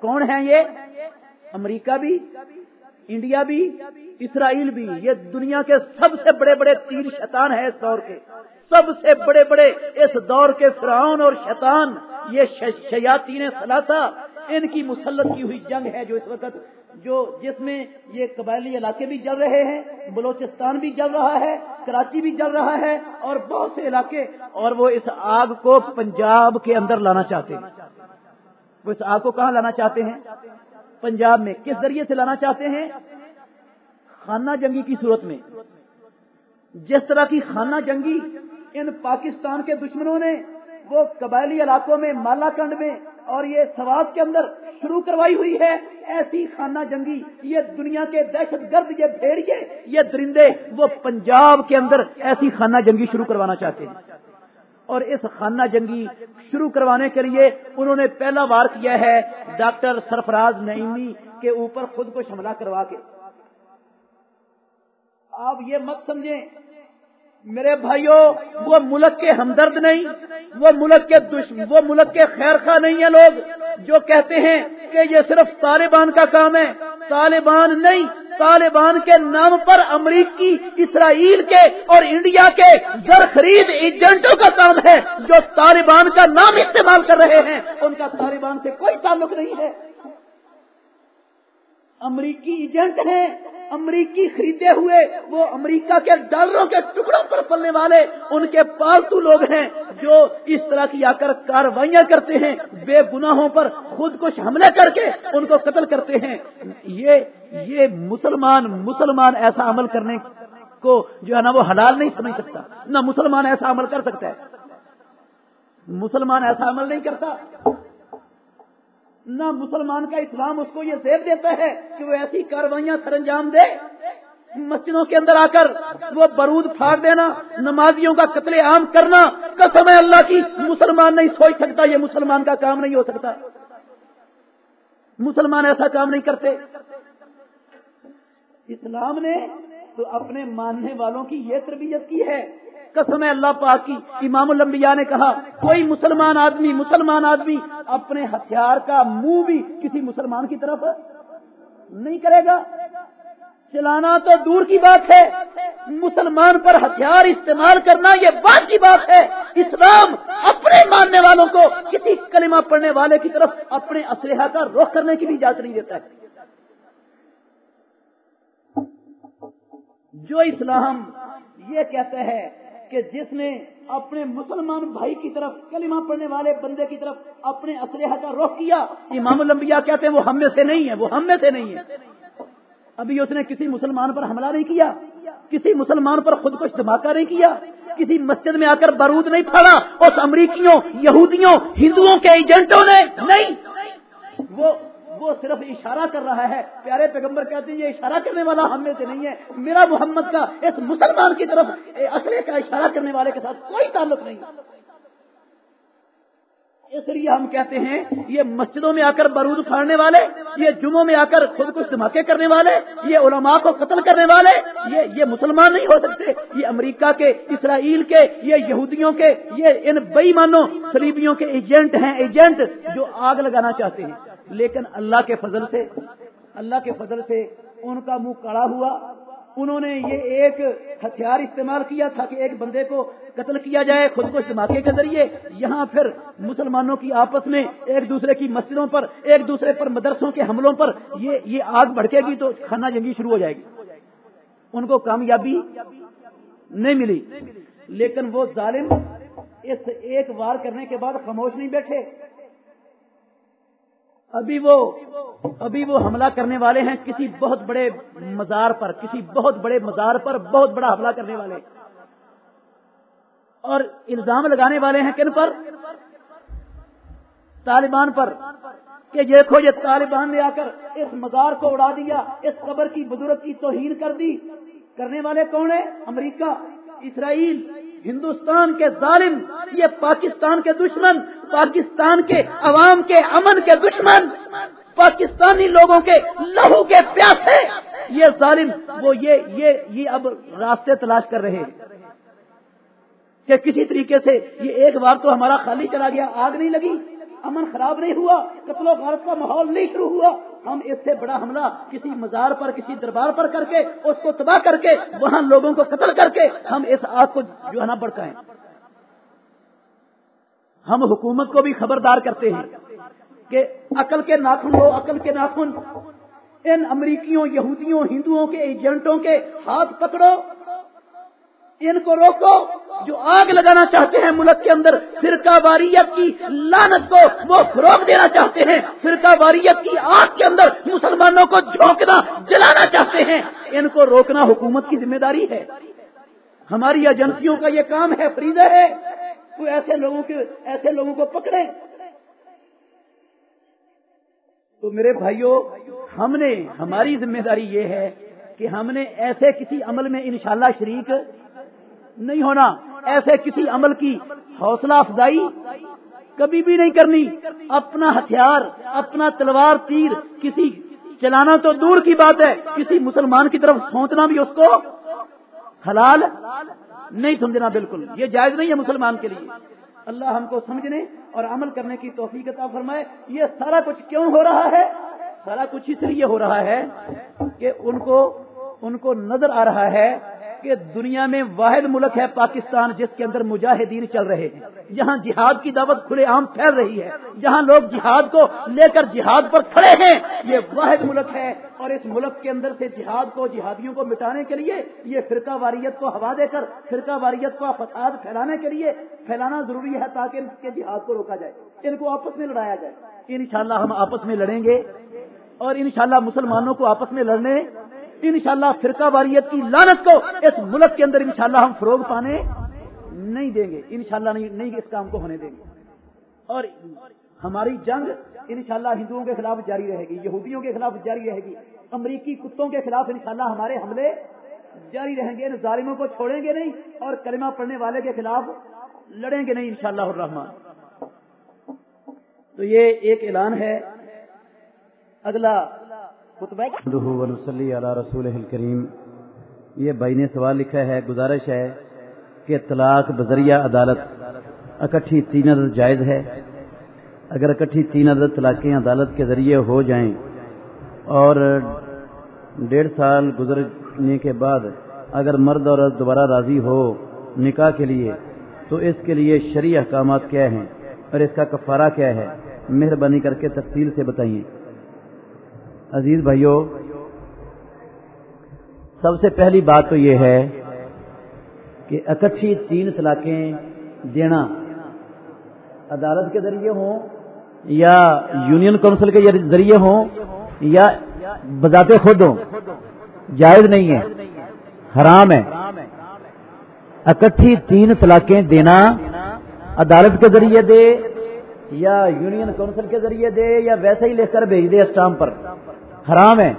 کون ہیں یہ؟ امریکہ بھی، انڈیا بھی، اسرائیل بھی۔ یہ دنیا کے سب سے بڑے بڑے تیر شیطان ہیں اس دور کے۔ سب سے بڑے بڑے اس دور کے فرعون اور شیطان۔ یہ شیاتی سلاسا ان کی مسلط کی ہوئی جنگ ہے جو اس وقت جو جس میں یہ قبائلی علاقے بھی جل رہے ہیں، بلوچستان بھی جل رہا ہے، کراچی بھی جل رہا ہے، اور بہت سے علاقے، اور وہ اس آگ کو پنجاب کے اندر لانا چاہتے ہیں۔ وہ اس آگ کو کہاں لانا چاہتے ہیں؟ پنجاب میں۔ کس ذریعے سے لانا چاہتے ہیں؟ خانہ جنگی کی صورت میں۔ جس طرح کی خانہ جنگی ان پاکستان کے دشمنوں نے وہ قبائلی علاقوں میں، مالا کنڈ میں، اور یہ سواد کے اندر شروع کروائی ہوئی ہے۔ ایسی خانہ جنگی، یہ دنیا کے دہشت گرد، یہ بھیڑیے یہ درندے، وہ پنجاب کے اندر ایسی خانہ جنگی شروع کروانا چاہتے ہیں۔ اور اس خانہ جنگی شروع کروانے کے لیے انہوں نے پہلا وار کیا ہے ڈاکٹر سرفراز نعیمی کے اوپر خود کو شملہ کروا کے۔ آپ یہ مت سمجھیں میرے بھائیوں وہ ملک کے ہمدرد نہیں، وہ ملک کے دشمن وہ ملک کے خیر خواہ نہیں ہیں لوگ، جو کہتے ہیں کہ یہ صرف طالبان کا کام ہے۔ طالبان نہیں، طالبان کے نام پر امریکی، اسرائیل کے اور انڈیا کے زر خرید ایجنٹوں کا کام ہے، جو طالبان کا نام استعمال کر رہے ہیں۔ ان کا طالبان سے کوئی تعلق نہیں ہے۔ امریکی ایجنٹ ہیں، امریکی خریدے ہوئے، وہ امریکہ کے ڈالروں کے ٹکڑوں پر پلنے والے ان کے پالتو لوگ ہیں جو اس طرح کی آ کر کاروائیاں کرتے ہیں، بے گناہوں پر خود کچھ حملے کر کے ان کو قتل کرتے ہیں۔ یہ یہ مسلمان مسلمان ایسا عمل کرنے کو جو ہے نا وہ حلال نہیں سمجھ سکتا۔ نہ مسلمان ایسا عمل کر سکتا ہے۔ مسلمان ایسا عمل نہیں کرتا۔ نہ مسلمان کا اسلام اس کو یہ زیب دیتا ہے کہ وہ ایسی کاروائیاں سر انجام دے۔ مسجدوں کے اندر آ کر وہ برود پھاڑ دینا، نمازیوں کا قتل عام کرنا، قسم ہے اللہ کی، مسلمان نہیں سوچ سکتا یہ مسلمان کا کام نہیں ہو سکتا۔ مسلمان ایسا کام نہیں کرتے۔ اسلام نے تو اپنے ماننے والوں کی یہ تربیت کی ہے۔ قسم اللہ پاک کی۔ امام الانبیاء نے کہا، کوئی مسلمان آدمی مسلمان آدمی اپنے ہتھیار کا منہ بھی کسی مسلمان کی طرف نہیں کرے گا۔ چلانا تو دور کی بات ہے، مسلمان پر ہتھیار استعمال کرنا یہ بات کی بات ہے۔ اسلام اپنے ماننے والوں کو کسی کلمہ پڑھنے والے کی طرف اپنے اسلحہ کا رخ کرنے کی بھی اجازت نہیں دیتا ہے۔ جو اسلام یہ کہتا ہے کہ جس نے اپنے مسلمان بھائی کی طرف کلمہ پڑھنے والے بندے کی طرف اپنے اسلحہ کا رخ کیا، امام الانبیاء کہتے ہیں وہ ہم میں سے نہیں ہے، وہ ہم میں سے نہیں ہے۔ ابھی اس نے کسی مسلمان پر حملہ نہیں کیا، کسی مسلمان پر خود کچھ دھماکہ نہیں کیا، کسی مسجد میں آ کر بارود نہیں پھاڑا، اس امریکیوں، یہودیوں، ہندوؤں کے ایجنٹوں نے نہیں۔ وہ وہ صرف اشارہ کر رہا ہے۔ پیارے پیغمبر کہتے ہیں، یہ اشارہ کرنے والا ہم میں سے نہیں ہے۔ میرا محمد کا اس مسلمان کی طرف اصلے کا اشارہ کرنے والے کے ساتھ کوئی تعلق نہیں۔ اس لیے ہم کہتے ہیں، یہ مسجدوں میں آ کر برود پھاڑنے والے، یہ جمعوں میں آ کر خود کچھ دھماکے کرنے والے، یہ علماء کو قتل کرنے والے، یہ یہ مسلمان نہیں ہو سکتے۔ یہ امریکہ کے، اسرائیل کے، یہ یہودیوں کے، یہ ان بئی مانو سلیبیوں کے ایجنٹ ہیں، ایجنٹ جو آگ لگانا چاہتے ہیں۔ لیکن اللہ کے فضل سے، اللہ کے فضل سے ان کا منہ کڑا ہوا۔ انہوں نے یہ ایک ہتھیار استعمال کیا تھا کہ ایک بندے کو قتل کیا جائے، خود کو دھماکے کے ذریعے یہاں پھر مسلمانوں کی آپس میں ایک دوسرے کی مسجدوں پر، ایک دوسرے پر مدرسوں کے حملوں پر یہ یہ آگ بڑھکے گی تو کھانا جنگی شروع ہو جائے گی۔ ان کو کامیابی نہیں ملی۔ لیکن وہ ظالم اس ایک وار کرنے کے بعد خاموش نہیں بیٹھے۔ ابھی وہ ابھی وہ حملہ کرنے والے ہیں کسی بہت بڑے مزار پر، کسی بہت بڑے مزار پر بہت بڑا حملہ کرنے والے۔ اور الزام لگانے والے ہیں کن پر؟ طالبان پر۔ کہ دیکھو، یہ طالبان نے آ کر اس مزار کو اڑا دیا، اس قبر کی بزرگ کی توہین کر دی۔ کرنے والے کون ہیں؟ امریکہ، اسرائیل۔ ہندوستان کے ظالم، یہ پاکستان کے دشمن، پاکستان کے عوام کے امن کے دشمن، پاکستانی لوگوں کے لہو کے پیاسے یہ ظالم، وہ یہ یہ یہ اب راستے تلاش کر رہے ہیں۔ کہ کسی طریقے سے یہ ایک بار تو ہمارا خالی چلا گیا، آگ نہیں لگی، امن خراب نہیں ہوا، قتل و غارت کا ماحول نہیں شروع ہوا۔ ہم اس سے بڑا حملہ کسی مزار پر، کسی دربار پر کر کے، اس کو تباہ کر کے، وہاں لوگوں کو قتل کر کے ہم اس آگ کو جو ہے نا بڑکائیں ہم حکومت کو بھی خبردار کرتے ہیں کہ عقل کے ناخن ہو، عقل کے ناخن۔ ان امریکیوں، یہودیوں، ہندوؤں کے ایجنٹوں کے ہاتھ پکڑو۔ ان کو روکو جو آگ لگانا چاہتے ہیں ملک کے اندر، فرقہ واریت کی لانت کو وہ فروغ دینا چاہتے ہیں۔ فرقہ واریت کی آگ کے اندر مسلمانوں کو جھونکنا، جلانا چاہتے ہیں۔ ان کو روکنا حکومت کی ذمہ داری ہے۔ ہماری ایجنسیوں کا یہ کام ہے، فریضہ ہے۔ تو ایسے لوگوں کے، ایسے لوگوں کو پکڑے۔ تو میرے بھائیوں ہم نے، ہماری ذمہ داری یہ ہے کہ ہم نے ایسے کسی عمل میں انشاءاللہ شریک نہیں ہونا۔ ایسے کسی عمل کی حوصلہ افزائی کبھی بھی نہیں کرنی۔ اپنا ہتھیار، اپنا تلوار تیر، کسی چلانا تو دور کی بات ہے، کسی مسلمان کی طرف سوچنا بھی اس کو حلال نہیں سمجھنا بالکل۔ یہ جائز نہیں ہے مسلمان کے لیے۔ اللہ ہم کو سمجھنے اور عمل کرنے کی توفیق عطا فرمائے۔ یہ سارا کچھ کیوں ہو رہا ہے؟ سارا کچھ اس لیے ہو رہا ہے کہ ان کو ان کو نظر آ رہا ہے کہ دنیا میں واحد ملک ہے پاکستان، جس کے اندر مجاہدین چل رہے ہیں۔ جہاں جہاد کی دعوت کھلے عام پھیل رہی ہے، جہاں لوگ جہاد کو لے کر جہاد پر کھڑے ہیں، یہ واحد ملک ہے۔ اور اس ملک کے اندر سے جہاد کو، جہادیوں کو مٹانے کے لیے، یہ فرقہ واریت کو ہوا دے کر، فرقہ واریت کو فساد پھیلانے کے لیے پھیلانا ضروری ہے تاکہ ان کے جہاد کو روکا جائے، ان کو آپس میں لڑایا جائے۔ انشاءاللہ ہم آپس میں لڑیں گے۔ اور انشاءاللہ مسلمانوں کو آپس میں لڑنے انشاءاللہ فرقہ واریت کی لانت کو اس ملک کے اندر انشاءاللہ ہم فروغ پانے نہیں دیں گے، انشاءاللہ نہیں نہیں اس کام کو ہونے دیں گے۔ اور ہماری جنگ انشاءاللہ ہندوؤں کے خلاف جاری رہے گی، یہودیوں کے خلاف جاری رہے گی، امریکی کتوں کے خلاف انشاءاللہ ہمارے حملے جاری رہیں گے، ان ظالموں کو چھوڑیں گے نہیں اور کلمہ پڑھنے والے کے خلاف لڑیں گے نہیں انشاءاللہ الرحمن۔ تو یہ ایک اعلان ہے۔ اگلا رسول کریم یہ بھائی نے سوال لکھا ہے، گزارش ہے کہ طلاق بذریعہ عدالت اکٹھی تین عدد جائز ہے۔ اگر اکٹھی تین عدد طلاقیں عدالت کے ذریعے ہو جائیں اور ڈیڑھ سال گزرنے کے بعد اگر مرد اور دوبارہ راضی ہو نکاح کے لیے، تو اس کے لیے شرعی احکامات کیا ہیں اور اس کا کفارہ کیا ہے؟ مہربانی کر کے تفصیل سے بتائیے۔ عزیز بھائیوں سب سے پہلی بات تو یہ ہے کہ اکٹھی تین طلاقیں دینا عدالت کے ذریعے ہوں یا یونین کونسل کے ذریعے ہوں یا بذات خود ہوں، جائز نہیں ہے، حرام ہے۔ اکٹھی تین طلاقیں دینا عدالت کے ذریعے دے یا یونین کونسل کے ذریعے دے یا ویسے ہی لکھ کر بھیج دے اسٹام پر۔ حرام ہے۔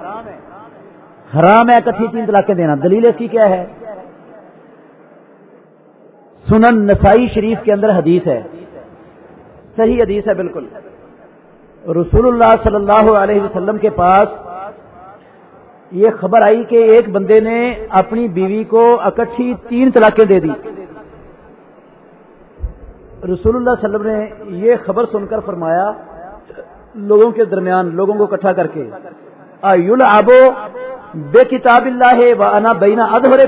حرام ہے اکٹھی تین طلاقیں دینا۔ دلیل اس کی کیا ہے؟ سنن نسائی شریف کے اندر حدیث ہے۔ صحیح حدیث ہے، بالکل۔ رسول اللہ صلی اللہ علیہ وسلم کے پاس یہ خبر آئی کہ ایک بندے نے اپنی بیوی کو اکٹھی تین طلاقیں دے دی۔ رسول اللہ صلی اللہ علیہ وسلم نے یہ خبر سن کر فرمایا، لوگوں کے درمیان، لوگوں کو اکٹھا کر کے۔ آبو بے کتاب اللہ و انا بینا ادھر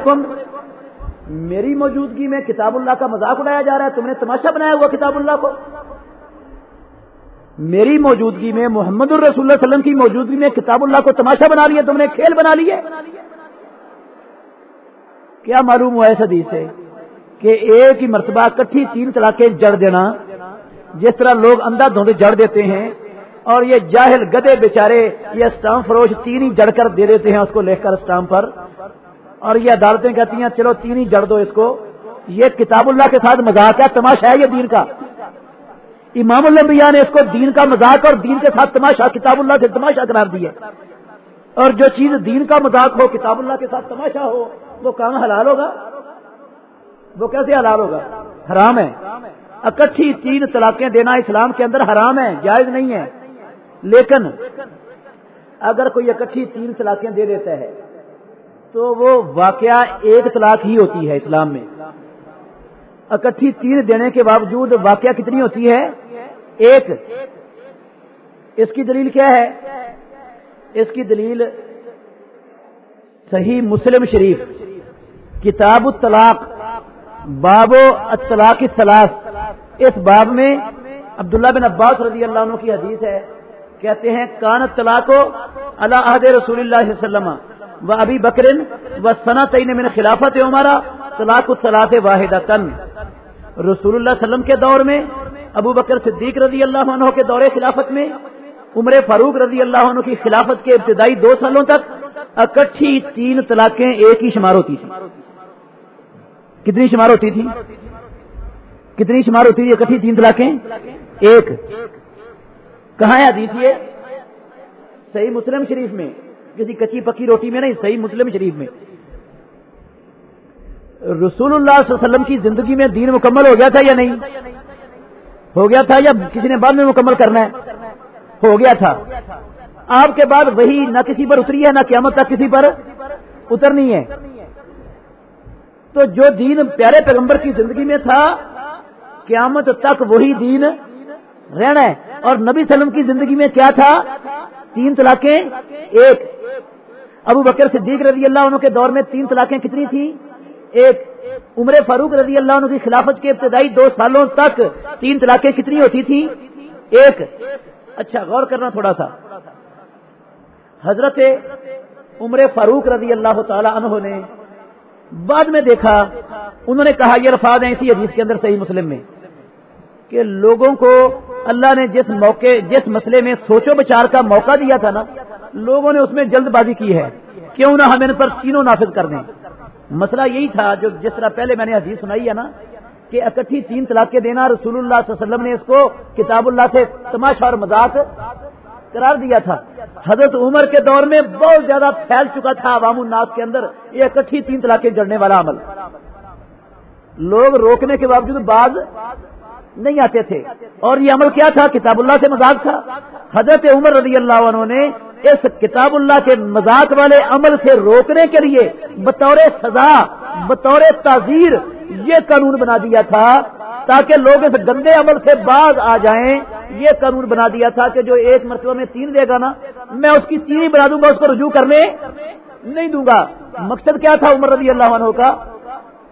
میری موجودگی میں کتاب اللہ کا مذاق اڑایا جا رہا ہے، تم نے تماشا بنایا ہوا کتاب اللہ کو۔ میری موجودگی میں محمد الرسول اللہ علیہ وسلم کی موجودگی میں کتاب اللہ کو تماشا بنا لیا تم نے کھیل بنا لیے۔ کیا معلوم ہوا اس حدیث سے کہ ایک ہی مرتبہ کٹھی تین طلاقیں جڑ دینا، جس طرح لوگ اندھا دھوندے جڑ دیتے ہیں اور یہ جاہل گدے بیچارے یہ اسٹامپ فروش تین ہی جڑ کر دے دیتے ہیں اس کو لکھ کر اسٹامپ پر۔ اور یہ عدالتیں کہتی ہیں، چلو تین ہی جڑ دو اس کو۔ یہ کتاب اللہ کے ساتھ مذاق ہے، تماشا ہے یہ دین کا۔ امام الانبیاء نے اس کو دین کا مذاق اور دین کے ساتھ تماشا، کتاب اللہ سے تماشا قرار دیا اور جو چیز دین کا مذاق ہو، کتاب اللہ کے ساتھ تماشا ہو، وہ کام حلال ہوگا؟ وہ کیسے حلال ہوگا؟ حرام ہے۔ اکٹھی تین طلاقیں دینا اسلام کے اندر حرام ہے، جائز نہیں ہے۔ لیکن اگر کوئی اکٹھی تین طلاقیں دے دیتا ہے، تو وہ واقعہ ایک طلاق ہی ہوتی ہے اسلام میں۔ اکٹھی تین دینے کے باوجود واقعہ کتنی ہوتی ہے؟ ایک۔ اس کی دلیل کیا ہے؟ اس کی دلیل صحیح مسلم شریف، کتاب الطلاق، باب و اطلاق اس باب میں عبداللہ بن عباس رضی اللہ عنہ کی حدیث ہے۔ کہتے ہیں کان طلاق اللہ عہد رسول اللہ علیہ وسلم و ابھی بکرن و سنا تعین من خلافت عمارا طلاق الصلاط واحد تن رسول اللہ علیہ وسلم کے دور میں، ابو بکر صدیق رضی اللہ عنہ کے دور خلافت میں، عمر فاروق رضی اللہ عنہ کی خلافت کے ابتدائی دو سالوں تک اکٹھی تین طلاقیں ایک ہی شمار ہوتی تھی کتنی شمار ہوتی تھی کتنی شمار ہوتی تھی اکٹھی تین طلاقیں؟ ایک۔ کہاں حدیث یہ؟ صحیح مسلم شریف میں۔ کسی کچی پکی روٹی میں نہیں، صحیح مسلم شریف میں۔ رسول اللہ صلی اللہ علیہ وسلم کی زندگی میں دین مکمل ہو گیا تھا یا نہیں؟ ہو گیا تھا یا کسی نے بعد میں مکمل کرنا ہے؟ ہو گیا تھا۔ آپ کے بعد وہی نہ کسی پر اتری ہے، نہ قیامت تک کسی پر اترنی ہے۔ تو جو دین پیارے پیغمبر کی زندگی میں تھا، قیامت تک وہی دین رہنا ہے۔ اور نبی وسلم کی زندگی میں کیا تھا؟ تین طلاقیں، ایک۔ ابو بکر صدیق رضی اللہ عنہ کے دور میں تین طلاقیں کتنی تھیں؟ ایک۔ عمر فاروق رضی اللہ عنہ کی خلافت کے ابتدائی دو سالوں تک تین طلاقیں کتنی ہوتی تھی ایک۔ اچھا غور کرنا تھوڑا سا۔ حضرت عمر فاروق رضی اللہ تعالی عنہ نے بعد میں دیکھا، انہوں نے کہا، یہ الفاظ ہیں اسی حدیث کے اندر صحیح مسلم میں۔ کہ لوگوں کو اللہ نے جس موقع، جس مسئلے میں سوچو بچار کا موقع دیا تھا نا، لوگوں نے اس میں جلد بازی کی ہے۔ کیوں نہ ہم ان پر تینوں نافذ کر دیں۔ مسئلہ یہی تھا جو جس طرح پہلے میں نے حدیث سنائی ہے نا، کہ اکٹھی تین طلاقیں دینا رسول اللہ صلی اللہ علیہ وسلم نے اس کو کتاب اللہ سے تماشا اور مذاق قرار دیا تھا۔ حضرت عمر کے دور میں بہت زیادہ پھیل چکا تھا عوام الناس کے اندر یہ اکٹھی تین طلاقیں جڑنے والا عمل۔ لوگ روکنے کے باوجود بعض نہیں آتے تھے۔ اور یہ عمل کیا تھا؟ کتاب اللہ سے مذاق تھا۔ حضرت عمر رضی اللہ عنہ نے اس کتاب اللہ کے مذاق والے عمل سے روکنے کے لیے بطور سزا، بطور تعزیر یہ قانون بنا دیا تھا تاکہ لوگ اس گندے عمل سے باز آ جائیں۔ یہ قانون بنا دیا تھا کہ جو ایک مرتبہ میں تین دے گا نا، میں اس کی تین ہی بنا دوں گا، اس کو رجوع کرنے نہیں دوں گا۔ مقصد کیا تھا عمر رضی اللہ عنہ کا؟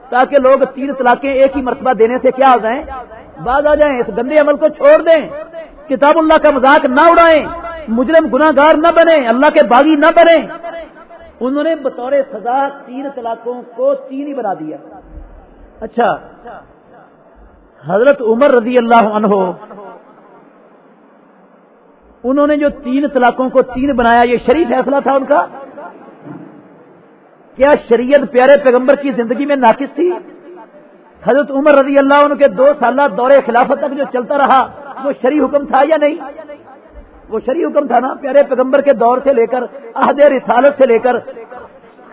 تاکہ لوگ تین طلاقیں ایک ہی مرتبہ دینے سے کیا ہو جائیں؟ باز آ جائیں، اس گندے عمل کو چھوڑ دیں۔ کتاب اللہ کا مذاق نہ اڑائیں، مجرم گناگار نہ بنے اللہ کے باغی نہ بنے انہوں نے بطور سزا تین طلاقوں کو تین ہی بنا دیا۔ اچھا حضرت عمر رضی اللہ عنہ، انہوں نے جو تین طلاقوں کو تین بنایا، یہ شریف فیصلہ تھا ان کا؟ کیا شریعت پیارے پیغمبر کی زندگی میں ناقص تھی؟ حضرت عمر رضی اللہ عنہ کے دو سالہ دور خلافت تک جو چلتا رہا، وہ شریع حکم تھا یا نہیں؟ وہ شریع حکم تھا نا، پیارے پیغمبر کے دور سے لے کر، عہد رسالت سے لے کر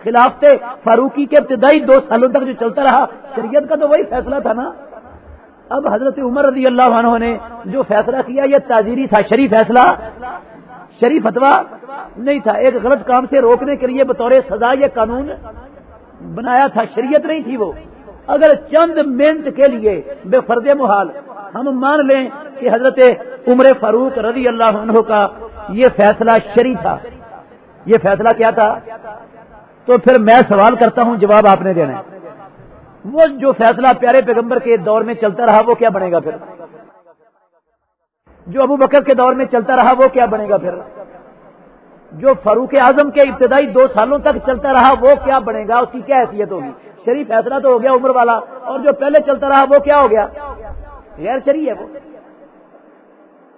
خلافت فاروقی کے ابتدائی دو سالوں تک جو چلتا رہا، شریعت کا تو وہی فیصلہ تھا نا۔ اب حضرت عمر رضی اللہ عنہ نے جو فیصلہ کیا، یہ تاجری تھا شریف فیصلہ۔ شریف فتوا نہیں تھا، ایک غلط کام سے روکنے کے لیے بطور سزا یہ قانون بنایا تھا، شریعت نہیں تھی وہ۔ اگر چند منٹ کے لیے بے فرد محال ہم مان لیں کہ حضرت عمر فاروق رضی اللہ عنہ کا یہ فیصلہ شری تھا۔ یہ فیصلہ کیا تھا؟ تو پھر میں سوال کرتا ہوں، جواب آپ نے دینا ہے۔ وہ جو فیصلہ پیارے پیغمبر کے دور میں چلتا رہا، وہ کیا بنے گا پھر؟ جو ابو بکر کے دور میں چلتا رہا، وہ کیا بنے گا پھر؟ جو فاروق اعظم کے ابتدائی دو سالوں تک چلتا رہا، وہ کیا بنے گا؟ اس کی کیا حیثیت ہوگی؟ شریف فیصلہ تو ہو گیا عمر والا، اور جو پہلے چلتا رہا وہ کیا ہو گیا؟ غیر شری ہے وہ۔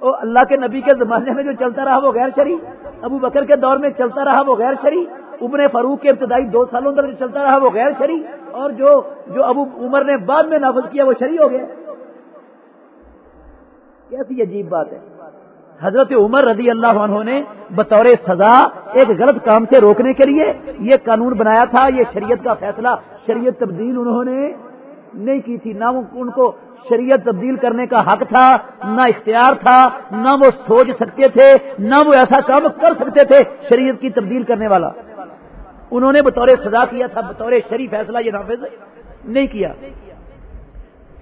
اللہ کے نبی کے زمانے میں جو چلتا رہا وہ غیر شری ابو بکر کے دور میں چلتا رہا وہ غیر شری عمر فاروق کے ابتدائی دو سالوں تک جو چلتا رہا وہ غیر شری اور جو جو ابو عمر نے بعد میں نافذ کیا وہ شری ہو گیا۔ کیسی عجیب بات ہے۔ حضرت عمر رضی اللہ عنہ نے بطور سزا ایک غلط کام سے روکنے کے لیے یہ قانون بنایا تھا، یہ شریعت کا فیصلہ شریعت تبدیل انہوں نے نہیں کی تھی. نہ ان کو شریعت تبدیل کرنے کا حق تھا، نہ اختیار تھا، نہ وہ سوچ سکتے تھے، نہ وہ ایسا کام کر سکتے تھے شریعت کی تبدیل کرنے والا. انہوں نے بطور سزا کیا تھا، بطور شریف فیصلہ یہ نافذ نہیں کیا.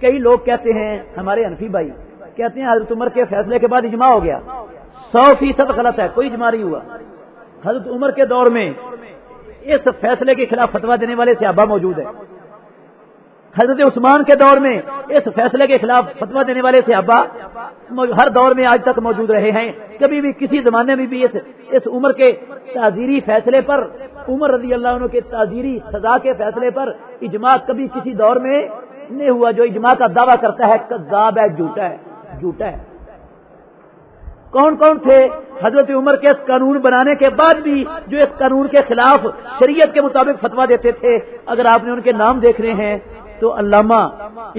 کئی لوگ کہتے ہیں، ہمارے انفی بھائی کہتے ہیں، حضرت عمر کے فیصلے کے بعد اجماع ہو گیا. سو فیصد غلط ہے، کوئی اجماع نہیں ہوا. حضرت عمر کے دور میں اس فیصلے کے خلاف فتوا دینے والے صحابہ موجود ہیں۔ حضرت عثمان کے دور میں اس فیصلے کے خلاف فتوا دینے والے صحابہ ہر دور میں آج تک موجود رہے ہیں۔ کبھی بھی کسی زمانے میں بھی اس اس عمر کے تعزیری فیصلے پر، عمر رضی اللہ عنہ کے تعزیری سزا کے فیصلے پر اجماع کبھی کسی دور میں نہیں ہوا جو اجماع کا دعویٰ کرتا ہے، کذاب ہے، جھوٹا ہے جھوٹا ہے۔ کون کون تھے؟ حضرت عمر کے اس قانون بنانے کے بعد بھی جو اس قانون کے خلاف شریعت کے مطابق فتوا دیتے تھے، اگر آپ نے ان کے نام دیکھ رہے ہیں، تو علامہ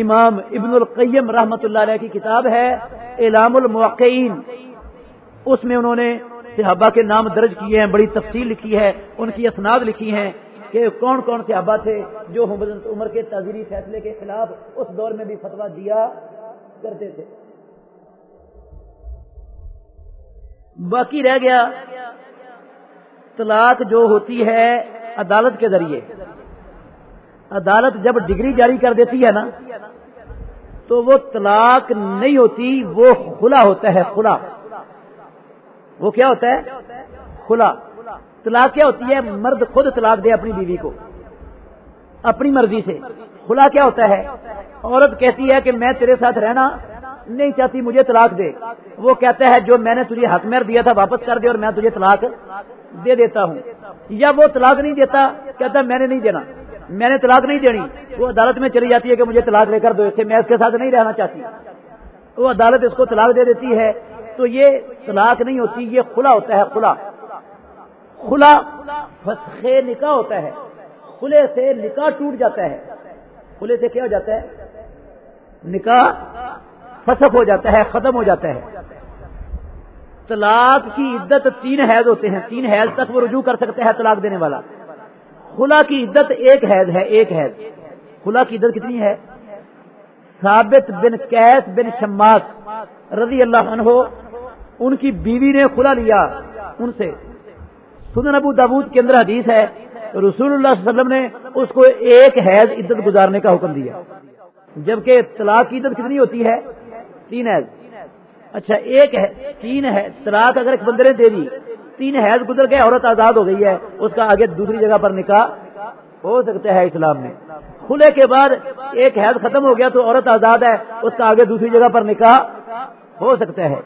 امام ابن القیم رحمت اللہ علیہ کی کتاب ہے، اعلام الموقعین۔ اس میں انہوں نے صحابہ کے نام درج کیے ہیں، بڑی تفصیل لکھی ہے، ان کی اسناد لکھی ہیں کہ کون کون صحابہ تھے جو حضرت عمر کے تعزیری فیصلے کے خلاف اس دور میں بھی فتوا دیا کرتے تھے۔ باقی رہ گیا۔ طلاق جو ہوتی ہے عدالت کے ذریعے۔ عدالت جب ڈگری جاری کر دیتی ہے نا، تو وہ طلاق نہیں ہوتی، وہ کھلا ہوتا ہے کھلا وہ کیا ہوتا ہے؟ کھلا طلاق کیا ہوتی ہے؟ مرد خود طلاق دے اپنی بیوی کو، اپنی مرضی سے۔ کھلا کیا ہوتا ہے؟ عورت کہتی ہے کہ میں تیرے ساتھ رہنا نہیں چاہتی مجھے طلاق دے۔ وہ کہتا ہے جو میں نے تجھے حق میر دیا تھا واپس کر دے اور میں تجھے طلاق دے دیتا ہوں۔ یا وہ طلاق نہیں دیتا، کہتا میں نے نہیں دینا، میں نے طلاق نہیں دینی۔ وہ عدالت میں چلی جاتی ہے کہ مجھے طلاق لے کر دو اسے میں اس کے ساتھ نہیں رہنا چاہتی۔ وہ عدالت اس کو طلاق دے دیتی ہے۔ تو یہ طلاق نہیں ہوتی، یہ کھلا ہوتا ہے کھلا کھلا فسخ نکاح ہوتا ہے۔ کھلے سے نکاح ٹوٹ جاتا ہے۔ کھلے سے کیا ہو جاتا ہے؟ نکاح فسخ ہو جاتا ہے، ختم ہو جاتا ہے۔ طلاق کی عدت تین حیض ہوتے ہیں۔ تین حیض تک وہ رجوع کر سکتا ہے طلاق دینے والا۔ خلا کی عدت ایک حیض ہے، ایک حیض۔ خلا کی عدت کتنی ہے؟ ثابت بن کیس بن شماس رضی اللہ عنہ، ان کی بیوی نے کھلا لیا ان سے۔ سنن ابو دابود کے اندر حدیث ہے، رسول اللہ صلی اللہ علیہ وسلم نے اس کو ایک حیض عدت گزارنے کا حکم دیا۔ جبکہ طلاق کی عدت کتنی ہوتی ہے؟ تین حیض۔ اچھا ایک ہے تین ہے طلاق اگر ایک بندے نے دے دی، تین حیض گزر گئے، عورت آزاد ہو گئی ہے، اس کا آگے دوسری جگہ پر نکاح ہو سکتا ہے اسلام میں۔ کھلے کے بعد ایک حیض ختم ہو گیا تو عورت آزاد ہے، اس کا آگے دوسری جگہ پر نکاح ہو سکتا ہے۔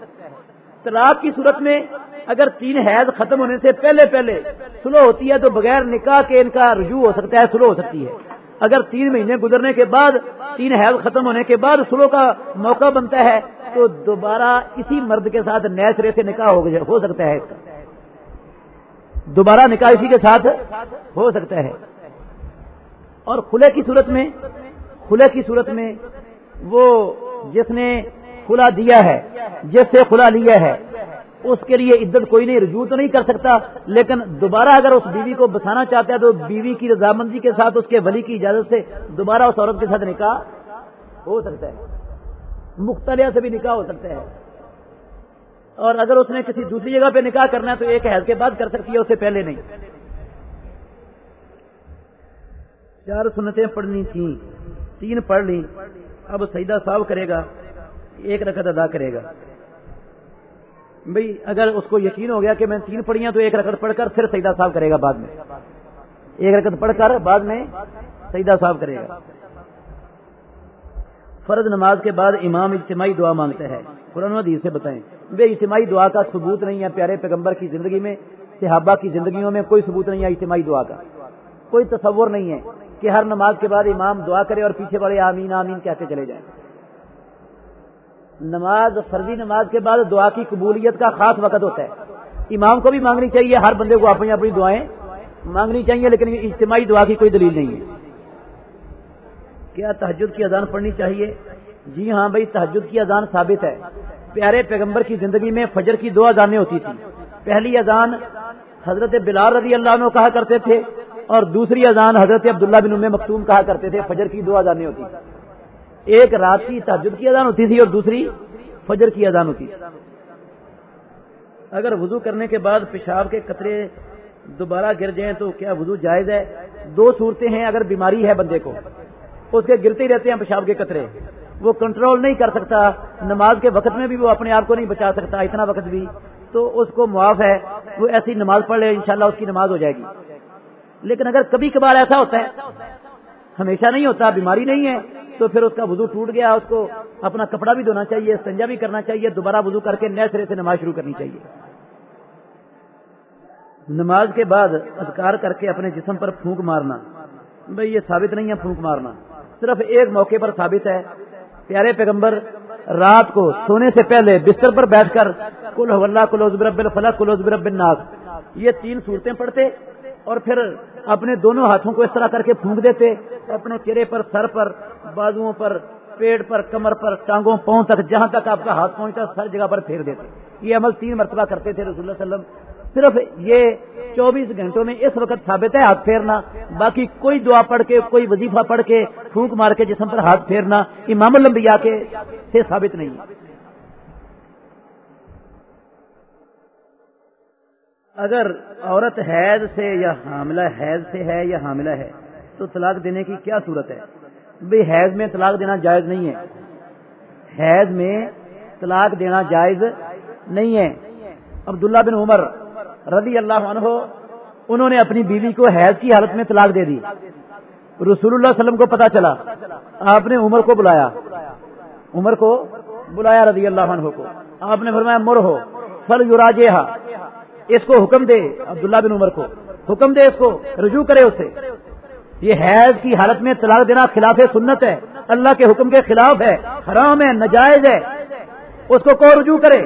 طلاق کی صورت میں اگر تین حیض ختم ہونے سے پہلے پہلے سلو ہوتی ہے تو بغیر نکاح کے ان کا رجوع ہو سکتا ہے سلو ہو سکتی ہے۔ اگر تین مہینے گزرنے کے بعد، تین حیض ختم ہونے کے بعد سلو کا موقع بنتا ہے، تو دوبارہ اسی مرد کے ساتھ نئے سرے سے نکاح ہو سکتا ہے۔ دوبارہ نکاح اسی کے ساتھ ہو سکتا ہے۔ اور کھلے کی صورت میں کھلے کی صورت میں وہ جس نے کھلا دیا ہے، جس سے کھلا لیا ہے اس کے لیے عزت کوئی نہیں، رجوع تو نہیں کر سکتا۔ لیکن دوبارہ اگر اس بیوی کو بسانا چاہتا ہے تو بیوی کی رضامندی کے ساتھ اس کے ولی کی اجازت سے دوبارہ اس عورت کے ساتھ نکاح ہو سکتا ہے۔ مختلف سے بھی نکاح ہو سکتا ہے۔ اور اگر اس نے کسی دوسری جگہ پہ نکاح کرنا ہے تو ایک حیض کے بعد کر سکتی ہے اس سے پہلے نہیں۔ چار سنتیں پڑھنی تھیں، تین پڑھ لی اب سیدہ صاحب کرے گا، ایک رکعت ادا کرے گا۔ بھئی اگر اس کو یقین ہو گیا کہ میں تین پڑھیاں تو ایک رکعت پڑھ کر پھر سیدہ صاحب کرے گا بعد میں۔ ایک رکعت پڑھ کر بعد میں سیدہ صاحب کرے گا۔ فرض نماز کے بعد امام اجتماعی دعا مانگتا ہے۔ قرآن حدیث سے بتائیں۔ بے اجتماعی دعا کا ثبوت نہیں ہے پیارے پیغمبر کی زندگی میں، صحابہ کی زندگیوں میں کوئی ثبوت نہیں ہے اجتماعی دعا کا۔ کوئی تصور نہیں ہے کہ ہر نماز کے بعد امام دعا کرے اور پیچھے بڑے آمین آمین کہتے چلے جائیں۔ نماز فرضی نماز کے بعد دعا کی قبولیت کا خاص وقت ہوتا ہے۔ امام کو بھی مانگنی چاہیے، ہر بندے کو اپنی اپنی دعائیں مانگنی چاہیے، لیکن اجتماعی دعا کی کوئی دلیل نہیں ہے۔ کیا تحجد کی اذان پڑھنی چاہیے؟ جی ہاں بھائی تحجد کی اذان ثابت ہے۔ پیارے پیغمبر کی زندگی میں فجر کی دو اذانیں ہوتی تھیں۔ پہلی اذان حضرت بلال رضی اللہ عنہ کہا کرتے تھے اور دوسری اذان حضرت عبداللہ بن ام مختوم کہا کرتے تھے، فجر کی دو اذانیں ہوتی تھیں۔ ایک رات کی تحجد کی اذان ہوتی تھی اور دوسری فجر کی اذان ہوتی اگر وضو کرنے کے بعد پیشاب کے قطرے دوبارہ گر جائیں تو کیا وضو جائز ہے؟ دو صورتیں ہیں اگر بیماری ہے بندے کو۔ اس کے گرتے ہی رہتے ہیں پیشاب کے قطرے۔ وہ کنٹرول نہیں کر سکتا، نماز کے وقت میں بھی وہ اپنے آپ کو نہیں بچا سکتا، اتنا وقت بھی۔ تو اس کو معاف ہے، وہ ایسی نماز پڑھ لے، انشاءاللہ اس کی نماز ہو جائے گی۔ لیکن اگر کبھی کبھار ایسا ہوتا ہے، ہمیشہ نہیں ہوتا، بیماری نہیں ہے۔ تو پھر اس کا وضو ٹوٹ گیا، اس کو اپنا کپڑا بھی دھونا چاہیے سنجا بھی کرنا چاہیے، دوبارہ وضو کر کے نئے سرے سے نماز شروع کرنی چاہیے۔ نماز کے بعد اذکار کر کے اپنے جسم پر پھونک مارنا۔ بھائی یہ ثابت نہیں ہے پھونک مارنا۔ صرف ایک موقع پر ثابت ہے۔ پیارے پیغمبر، رات کو سونے سے پہلے بستر پر بیٹھ کر کل اللہ کلوز برب الفلاح کلوز برب الناس۔ یہ تین صورتیں پڑھتے۔ اور پھر اپنے دونوں ہاتھوں کو اس طرح کر کے پھونک دیتے، اپنے چہرے پر، سر پر بازو پر پیڑ پر، کمر پر، ٹانگوں، پاؤں تک، جہاں تک آپ کا ہاتھ پہنچتا، سر جگہ پر پھیر دیتے۔ یہ عمل تین مرتبہ کرتے تھے رسول اللہ علیہ وسلم۔ صرف یہ چوبیس گھنٹوں میں اس وقت ثابت ہے ہاتھ پھیرنا۔ باقی کوئی دعا پڑھ کے، کوئی وظیفہ پڑھ کے، پھونک مار کے جسم پر ہاتھ پھیرنا، امام الانبیاء کے سے ثابت نہیں۔ اگر عورت حیض سے یا حاملہ حیض سے ہے یا حاملہ ہے، تو طلاق دینے کی کیا صورت ہے؟ بھائی حیض میں طلاق دینا جائز نہیں ہے۔ حیض میں طلاق دینا جائز نہیں ہے۔ عبداللہ بن عمر رضی اللہ عنہ، انہوں نے اپنی بیوی کو حیض کی حالت میں طلاق دے دی۔ رسول اللہ وسلم کو پتا چلا۔ آپ نے عمر کو بلایا۔ عمر کو بلایا رضی اللہ عنہ کو۔ آپ نے فرمایا، مر ہو، فل یوراجے اس کو حکم دے عبداللہ بن عمر کو، حکم دے اس کو، رجوع کرے اسے۔ یہ حیض کی حالت میں طلاق دینا خلاف سنت ہے، اللہ کے حکم کے خلاف ہے، حرام ہے، نجائز ہے۔ اس کو کو رجوع کرے؟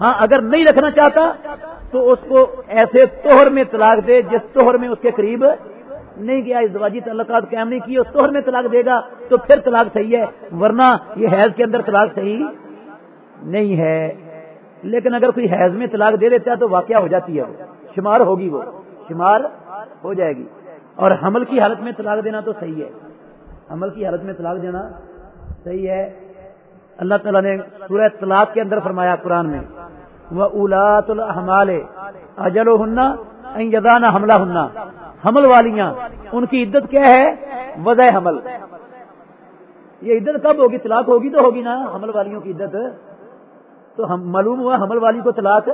ہاں اگر نہیں رکھنا چاہتا تو اس کو ایسے توہر میں طلاق دے جس توہر میں اس کے قریب نہیں کیا ازدواجی تعلقات قائم نہیں کیے، اس توہر میں طلاق دے گا تو پھر طلاق صحیح ہے، ورنہ یہ حیض کے اندر طلاق صحیح نہیں ہے۔ لیکن اگر کوئی حیض میں طلاق دے دیتا ہے تو واقعہ ہو جاتی ہے وہ۔ شمار ہوگی وہ۔ شمار ہو جائے گی۔ اور حمل کی حالت میں طلاق دینا تو صحیح ہے۔ حمل کی حالت میں طلاق دینا صحیح ہے۔ اللہ تعالیٰ نے سورہ طلاق کے اندر فرمایا قرآن میں وہ اولاد الحمال اجل ہننا حملہ ہننا حمل والیاں، ان کی عدت کیا ہے؟ وضع حمل۔ یہ عدت کب ہوگی؟ طلاق ہوگی تو ہوگی نا۔ حمل والیوں کی عدت۔ تو ہم معلوم ہوا حمل والی کو طلاق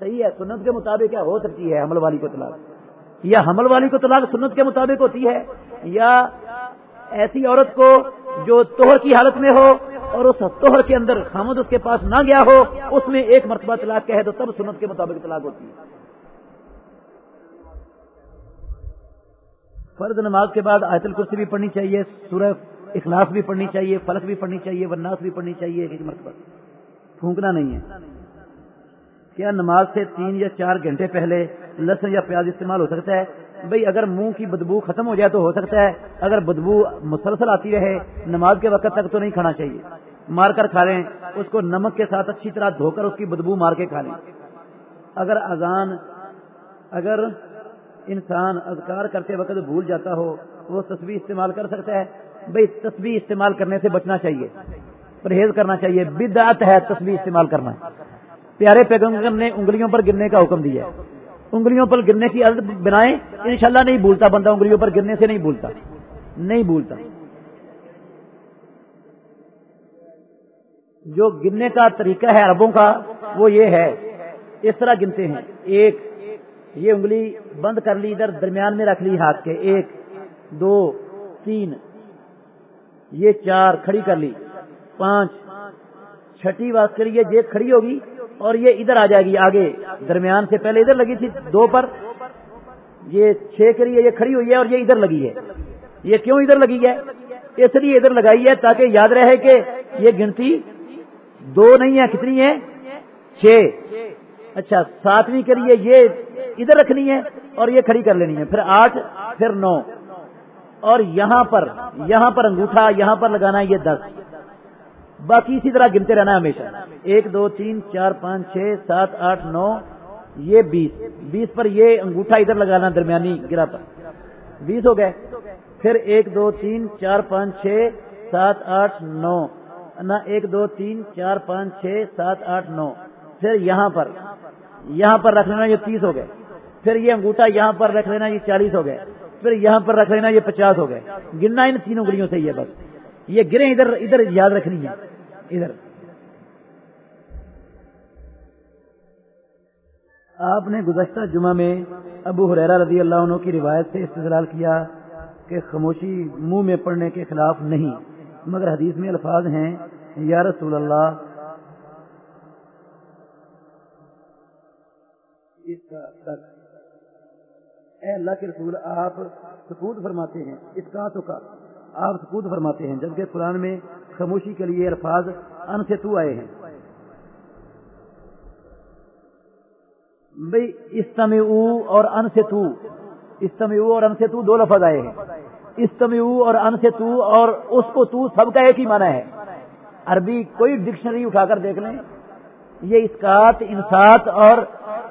صحیح ہے، سنت کے مطابق کیا ہو سکتی ہے حمل والی کو طلاق۔ یا حمل والی کو طلاق سنت کے مطابق ہوتی ہے، یا ایسی عورت کو جو توہر کی حالت میں ہو اور اس توہر کے اندر خامد اس کے پاس نہ گیا ہو، اس میں ایک مرتبہ طلاق کہے تو تب سنت کے مطابق طلاق ہوتی ہے۔ فرض نماز کے بعد آیت الکرسی بھی پڑھنی چاہیے، سورہ اخلاص بھی پڑھنی چاہیے، فلک بھی پڑھنی چاہیے ورناس بھی پڑھنی چاہیے ایک مرتبہ۔ پھونکنا نہیں ہے۔ کیا نماز سے تین یا چار گھنٹے پہلے لہسن یا پیاز استعمال ہو سکتا ہے؟ بھئی اگر منہ کی بدبو ختم ہو جائے تو ہو سکتا ہے۔ اگر بدبو مسلسل آتی رہے، نماز کے وقت تک تو نہیں کھانا چاہیے۔ مار کر کھا لیں، اس کو نمک کے ساتھ اچھی طرح دھو کر اس کی بدبو مار کے کھا لیں۔ اگر اذان، اگر انسان اذکار کرتے وقت بھول جاتا ہو، وہ تصویر استعمال کر سکتا ہے۔ بھئی تصویر استعمال کرنے سے بچنا چاہیے۔ پرہیز کرنا چاہیے، بدعت ہے تصویر استعمال کرنا۔ پیارے پیغمبر نے انگلیوں پر گرنے کا حکم دیا۔ انگلیوں پر گرنے کی عزت بنائیں، انشاءاللہ نہیں بھولتا بندہ، انگلیوں پر گرنے سے نہیں بھولتا۔ نہیں بھولتا۔ جو گرنے کا طریقہ ہے عربوں کا، وہ یہ ہے، اس طرح گنتے ہیں۔ ایک، یہ انگلی بند کر لی، ادھر درمیان میں رکھ لی ہاتھ کے۔ ایک، دو، تین، یہ چار کھڑی کر لی۔ پانچ۔ چھٹی بات کریے جیب کھڑی ہوگی اور یہ ادھر آ جائے گی آگے۔ درمیان سے پہلے ادھر لگی تھی، دو پر۔ یہ چھ کریے یہ کھڑی ہوئی ہے اور یہ ادھر لگی ہے۔ یہ کیوں ادھر لگی ہے؟ اس لیے ادھر لگائی ہے تاکہ یاد رہے کہ یہ گنتی دو نہیں ہے، کتنی ہے؟ چھ۔ اچھا ساتویں کریے یہ ادھر رکھنی ہے اور یہ کھڑی کر لینی ہے۔ پھر آٹھ، پھر نو۔ اور یہاں پر یہاں پر انگوٹھا، یہاں پر لگانا ہے یہ دس۔ باقی اسی طرح گنتے رہنا ہمیشہ۔ ایک، دو، تین، چار، پانچ، چھ، سات، آٹھ، نو، یہ بیس۔ بیس پر یہ انگوٹھا ادھر لگانا درمیانی گرا پر۔ بیس ہو گئے۔ پھر ایک، دو، تین، چار، پانچ، چھ، سات، آٹھ، نو۔ نہ، ایک، دو، تین، چار، پانچ، چھ، سات، آٹھ، نو۔ پھر یہاں پر۔ یہاں پر رکھ لینا یہ تیس ہو گئے۔ پھر یہ انگوٹھا یہاں پر رکھ لینا یہ چالیس ہو گئے۔ پھر یہاں پر رکھ لینا یہ پچاس ہو گئے۔ گننا ان تینوں گڑیوں سے یہ بس۔ یہ گرے ادھر ادھر یاد رکھنی ہے۔ ادھر۔ آپ نے گزشتہ جمعہ میں ابو حریرا رضی اللہ عنہ کی روایت سے استدلال کیا کہ خاموشی منہ میں پڑنے کے خلاف نہیں، مگر حدیث میں الفاظ ہیں، یا رسول اللہ۔ اس کا اے اللہ کے رسول، آپ سکوت فرماتے ہیں، اس کا تو کا۔ آپ سکوت فرماتے ہیں، جبکہ قرآن میں خاموشی کے لیے الفاظ ان سے تو آئے ہیں۔ بھائی استم اور ان سے تو استم اور ان سے تو دو لفظ آئے ہیں۔ استم اور ان سے تو اور اس کو تو سب کا ایک ہی معنی ہے۔ عربی کوئی ڈکشنری اٹھا کر دیکھ لیں، یہ اسکات، انسات اور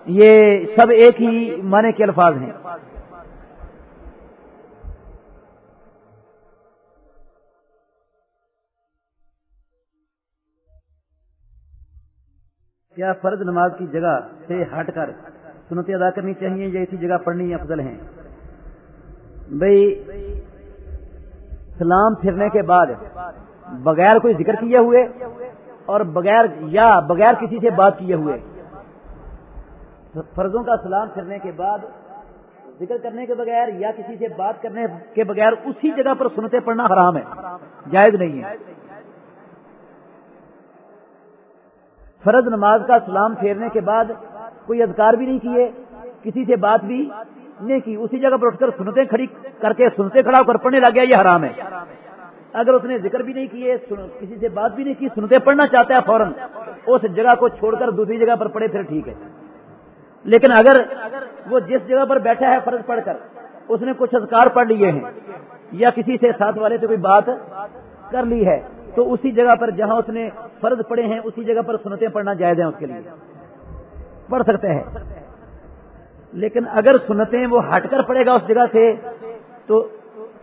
یہ سب ایک ہی معنی کے الفاظ ہیں۔ کیا فرض نماز کی جگہ سے ہٹ کر سنتیں ادا کرنی چاہیے یا اسی جگہ پڑھنی افضل ہیں؟ بھائی سلام پھرنے کے بعد بغیر کوئی ذکر کیے ہوئے اور بغیر یا بغیر کسی سے بات کیے ہوئے فرضوں کا سلام پھرنے کے بعد ذکر کرنے کے بغیر یا کسی سے بات کرنے کے بغیر اسی جگہ پر سنتے پڑھنا حرام ہے، جائز نہیں ہے۔ فرض نماز کا سلام پھیرنے کے بعد کوئی اذکار بھی نہیں کیے، کسی سے بات بھی نہیں کی۔ اسی جگہ پر اٹھ کر سنتے کھڑی کر کے سنتے کھڑا ہو کر پڑھنے لگ گیا، یہ حرام ہے۔ اگر اس نے ذکر بھی نہیں کیے کسی سے بات بھی نہیں کی سنتے پڑھنا چاہتا ہے فوراً، اس جگہ کو چھوڑ کر دوسری جگہ پر پڑھے، پھر ٹھیک ہے۔ لیکن اگر وہ جس جگہ پر بیٹھا ہے فرض پڑھ کر، اس نے کچھ اذکار پڑھ لیے ہیں یا کسی سے ساتھ والے سے کوئی بات کر لی ہے تو اسی جگہ پر جہاں اس نے فرض پڑے ہیں، اسی جگہ پر سنتیں پڑھنا جائز ہیں اس کے لیے۔ پڑھ سکتے ہیں۔ لیکن اگر سنتیں وہ ہٹ کر پڑے گا اس جگہ سے، تو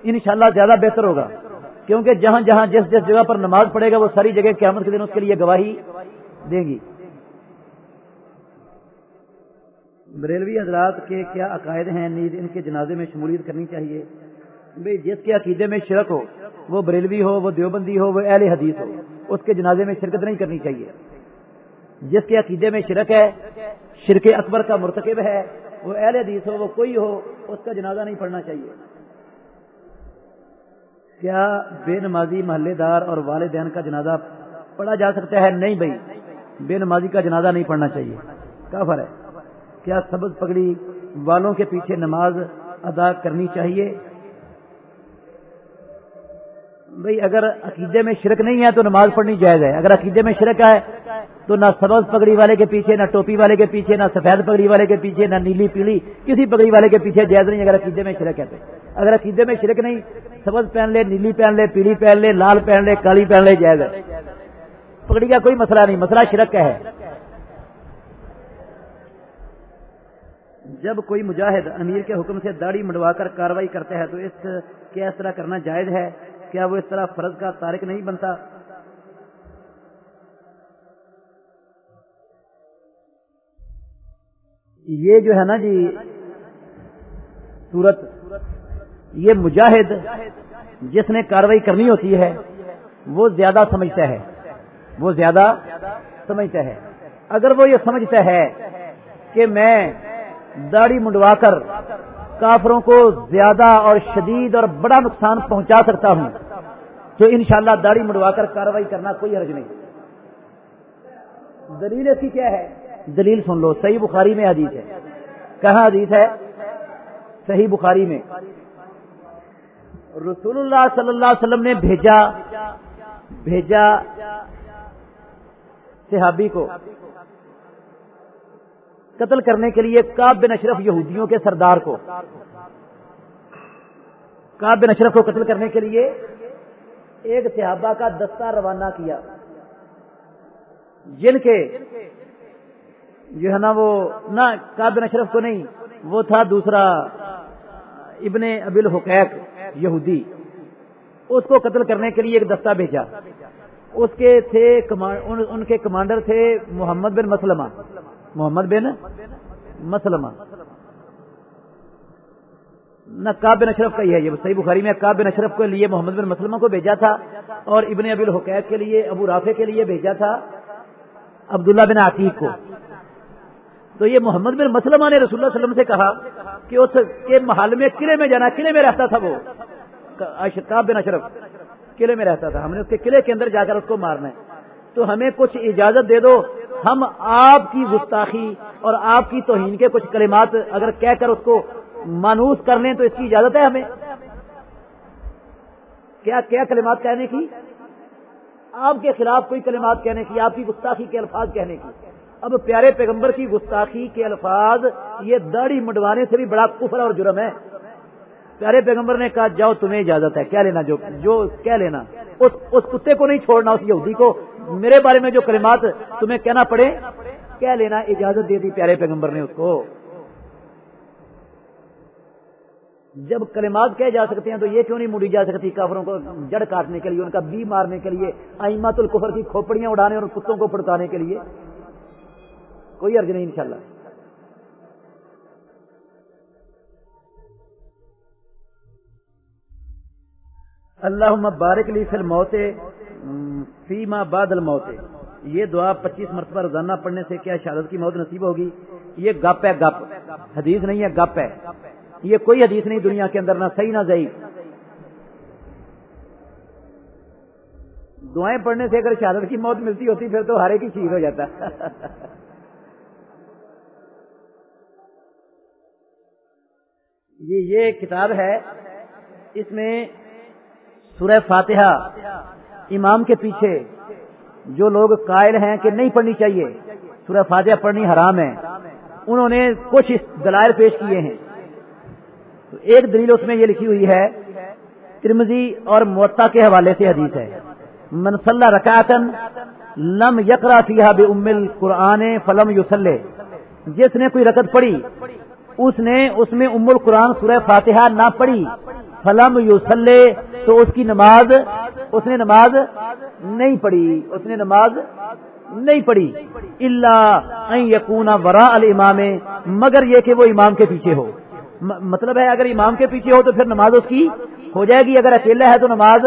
انشاءاللہ زیادہ بہتر ہوگا۔ کیونکہ جہاں جہاں جس جس جگہ پر نماز پڑے گا، وہ ساری جگہ قیامت کے دن اس کے لیے گواہی دیں گی۔ بریلوی حضرات کے کیا عقائد ہیں؟ نیز ان کے جنازے میں شمولیت کرنی چاہیے۔ بھائی جس کے عقیدے میں شرک ہو وہ بریلوی ہو، وہ دیوبندی ہو، وہ اہل حدیث ہو، اس کے جنازے میں شرکت نہیں کرنی چاہیے۔ جس کے عقیدے میں شرک ہے، شرک اکبر کا مرتکب ہے، وہ اہل حدیث ہو، وہ کوئی ہو، اس کا جنازہ نہیں پڑھنا چاہیے۔ کیا بے نمازی محلے دار اور والدین کا جنازہ پڑھا جا سکتا ہے؟ نہیں بھائی، بے نمازی کا جنازہ نہیں پڑھنا چاہیے۔ کافر ہے؟ کیا سبز پگڑی والوں کے پیچھے نماز ادا کرنی چاہیے؟ بھائی اگر عقیدے میں شرک نہیں ہے تو نماز پڑھنی جائز ہے۔ اگر عقیدے میں شرک ہے تو نہ سبز پگڑی والے کے پیچھے، نہ ٹوپی والے کے پیچھے، نہ سفید پگڑی والے کے پیچھے، نہ نیلی پیلی کسی پگڑی والے کے پیچھے جائز نہیں اگر عقیدے میں شرک ہے تو۔ اگر عقیدے میں شرک نہیں، سبز پہن لے، نیلی پہن لے، پیلی پہن لے، لال پہن لے، کالی پہن لے، جائز ہے۔ پگڑی کا کوئی مسئلہ نہیں، مسئلہ شرک کا ہے۔ جب کوئی مجاہد امیر کے حکم سے داڑھی منڈوا کر کاروائی کرتا ہے تو اس کیا اس طرح کرنا جائز ہے۔ کیا وہ اس طرح فرض کا تارک نہیں بنتا؟ یہ جو ہے نا جی سورت، یہ مجاہد جس نے کاروائی کرنی ہوتی ہے، وہ زیادہ سمجھتا ہے۔ وہ زیادہ سمجھتا ہے۔ اگر وہ یہ سمجھتا ہے کہ میں داڑھی منڈوا کر کافروں کو زیادہ اور شدید اور بڑا نقصان پہنچا سکتا ہوں تو انشاءاللہ شاء داڑھی منڈوا کر کاروائی کرنا کوئی حرج نہیں۔ دلیل اس کی کیا ہے؟ دلیل سن لو، صحیح بخاری میں حدیث ہے۔ کہاں حدیث ہے؟ صحیح بخاری میں۔ رسول اللہ صلی اللہ علیہ وسلم نے بھیجا بھیجا صحابی کو قتل کرنے کے لیے کاب بن اشرف یہودیوں کے سردار کو۔ کاب بن اشرف کو قتل کرنے کے لیے ایک صحابہ کا دستہ روانہ کیا۔ جن کے جو ہے نا وہ نہ کاب بن اشرف کو نہیں، وہ تھا دوسرا ابن ابل حقیق یہودی۔ اس کو قتل کرنے کے لیے ایک دستہ بھیجا۔ اس کے تھے ان کے کمانڈر تھے محمد بن مسلمہ۔ محمد بن مسلمہ۔ نہ کاب بن اشرف کا ہی ہے، یہ صحیح بخاری میں کاب بن اشرف کے لیے محمد بن مسلمہ کو بھیجا تھا اور ابن ابی الحقیق کے لیے، ابو رافع کے لیے بھیجا تھا عبداللہ بن عتیق کو۔ تو یہ محمد بن مسلمہ نے رسول اللہ علیہ وسلم سے کہا کہ اس کے محل میں قلعے میں جانا، قلعے میں رہتا تھا وہ۔ کاب بن اشرف قلعے میں رہتا تھا۔ ہم نے اس کے قلعے کے اندر جا کر اس کو مارنا ہے۔ تو ہمیں کچھ اجازت دے دو، ہم آپ کی گستاخی اور آپ کی توہین کے کچھ کلمات اگر کہہ کر اس کو مانوس کر لیں تو اس کی اجازت ہے ہمیں۔ کیا کیا کلمات کہنے کی؟ آپ کے خلاف کوئی کلمات کہنے کی، آپ کی گستاخی کے الفاظ کہنے کی۔ اب پیارے پیغمبر کی گستاخی کے الفاظ، یہ داڑھی مڈوانے سے بھی بڑا کفر اور جرم ہے۔ پیارے پیغمبر نے کہا، جاؤ تمہیں اجازت ہے، کیا لینا جو جو کیا لینا؟ اس اس کتے کو نہیں چھوڑنا، اس یہودی کو۔ میرے بارے میں جو کلمات تمہیں کہنا پڑے، کیا لینا؟ اجازت دے دی پیارے پیغمبر نے اس کو۔ جب کلمات کہے جا سکتے ہیں تو یہ کیوں نہیں مڑی جا سکتی کافروں کو جڑ کاٹنے کے لیے، ان کا بی مارنے کے لیے آئمات الکفر کی کھوپڑیاں اڑانے اور کتوں کو پڑکانے کے لیے؟ کوئی عرض نہیں، انشاءاللہ۔ اللہ مبارک لی فل موتے فیما بادل موتے یہ دعا پچیس مرتبہ روزانہ پڑھنے سے کیا شہادت کی موت نصیب ہوگی؟ یہ گپ ہے، گپ۔ حدیث نہیں ہے، گپ ہے۔ یہ کوئی حدیث نہیں دنیا کے اندر، نہ صحیح نہ ضعیف۔ دعائیں پڑھنے سے اگر شہادت کی موت ملتی ہوتی، پھر تو ہر ایک ہی شہید ہو جاتا۔ یہ یہ کتاب ہے۔ اس میں سورہ فاتحہ امام کے پیچھے جو لوگ قائل ہیں کہ نہیں پڑھنی چاہیے، سورہ فاتحہ پڑھنی حرام ہے۔ انہوں نے کچھ دلائل پیش کیے ہیں۔ تو ایک دلیل اس میں یہ لکھی ہوئی ہے ترمزی اور موتا کے حوالے سے حدیث ہے۔ منصلہ رکاتن لم یقرا فیحا بے امل قرآن فلم یوسلے جس نے کوئی رکت پڑھی، اس نے اس میں ام القرآن سورہ فاتحہ نہ پڑھی، فلم یوسلے تو اس کی نماز، اس نے نماز نہیں پڑھی، اس نے نماز نہیں پڑھی۔ اللہ یقون ورا المام مگر یہ کہ وہ امام کے پیچھے ہو۔ مطلب ہے اگر امام کے پیچھے ہو تو پھر نماز اس کی ہو جائے گی، اگر اکیلا ہے تو نماز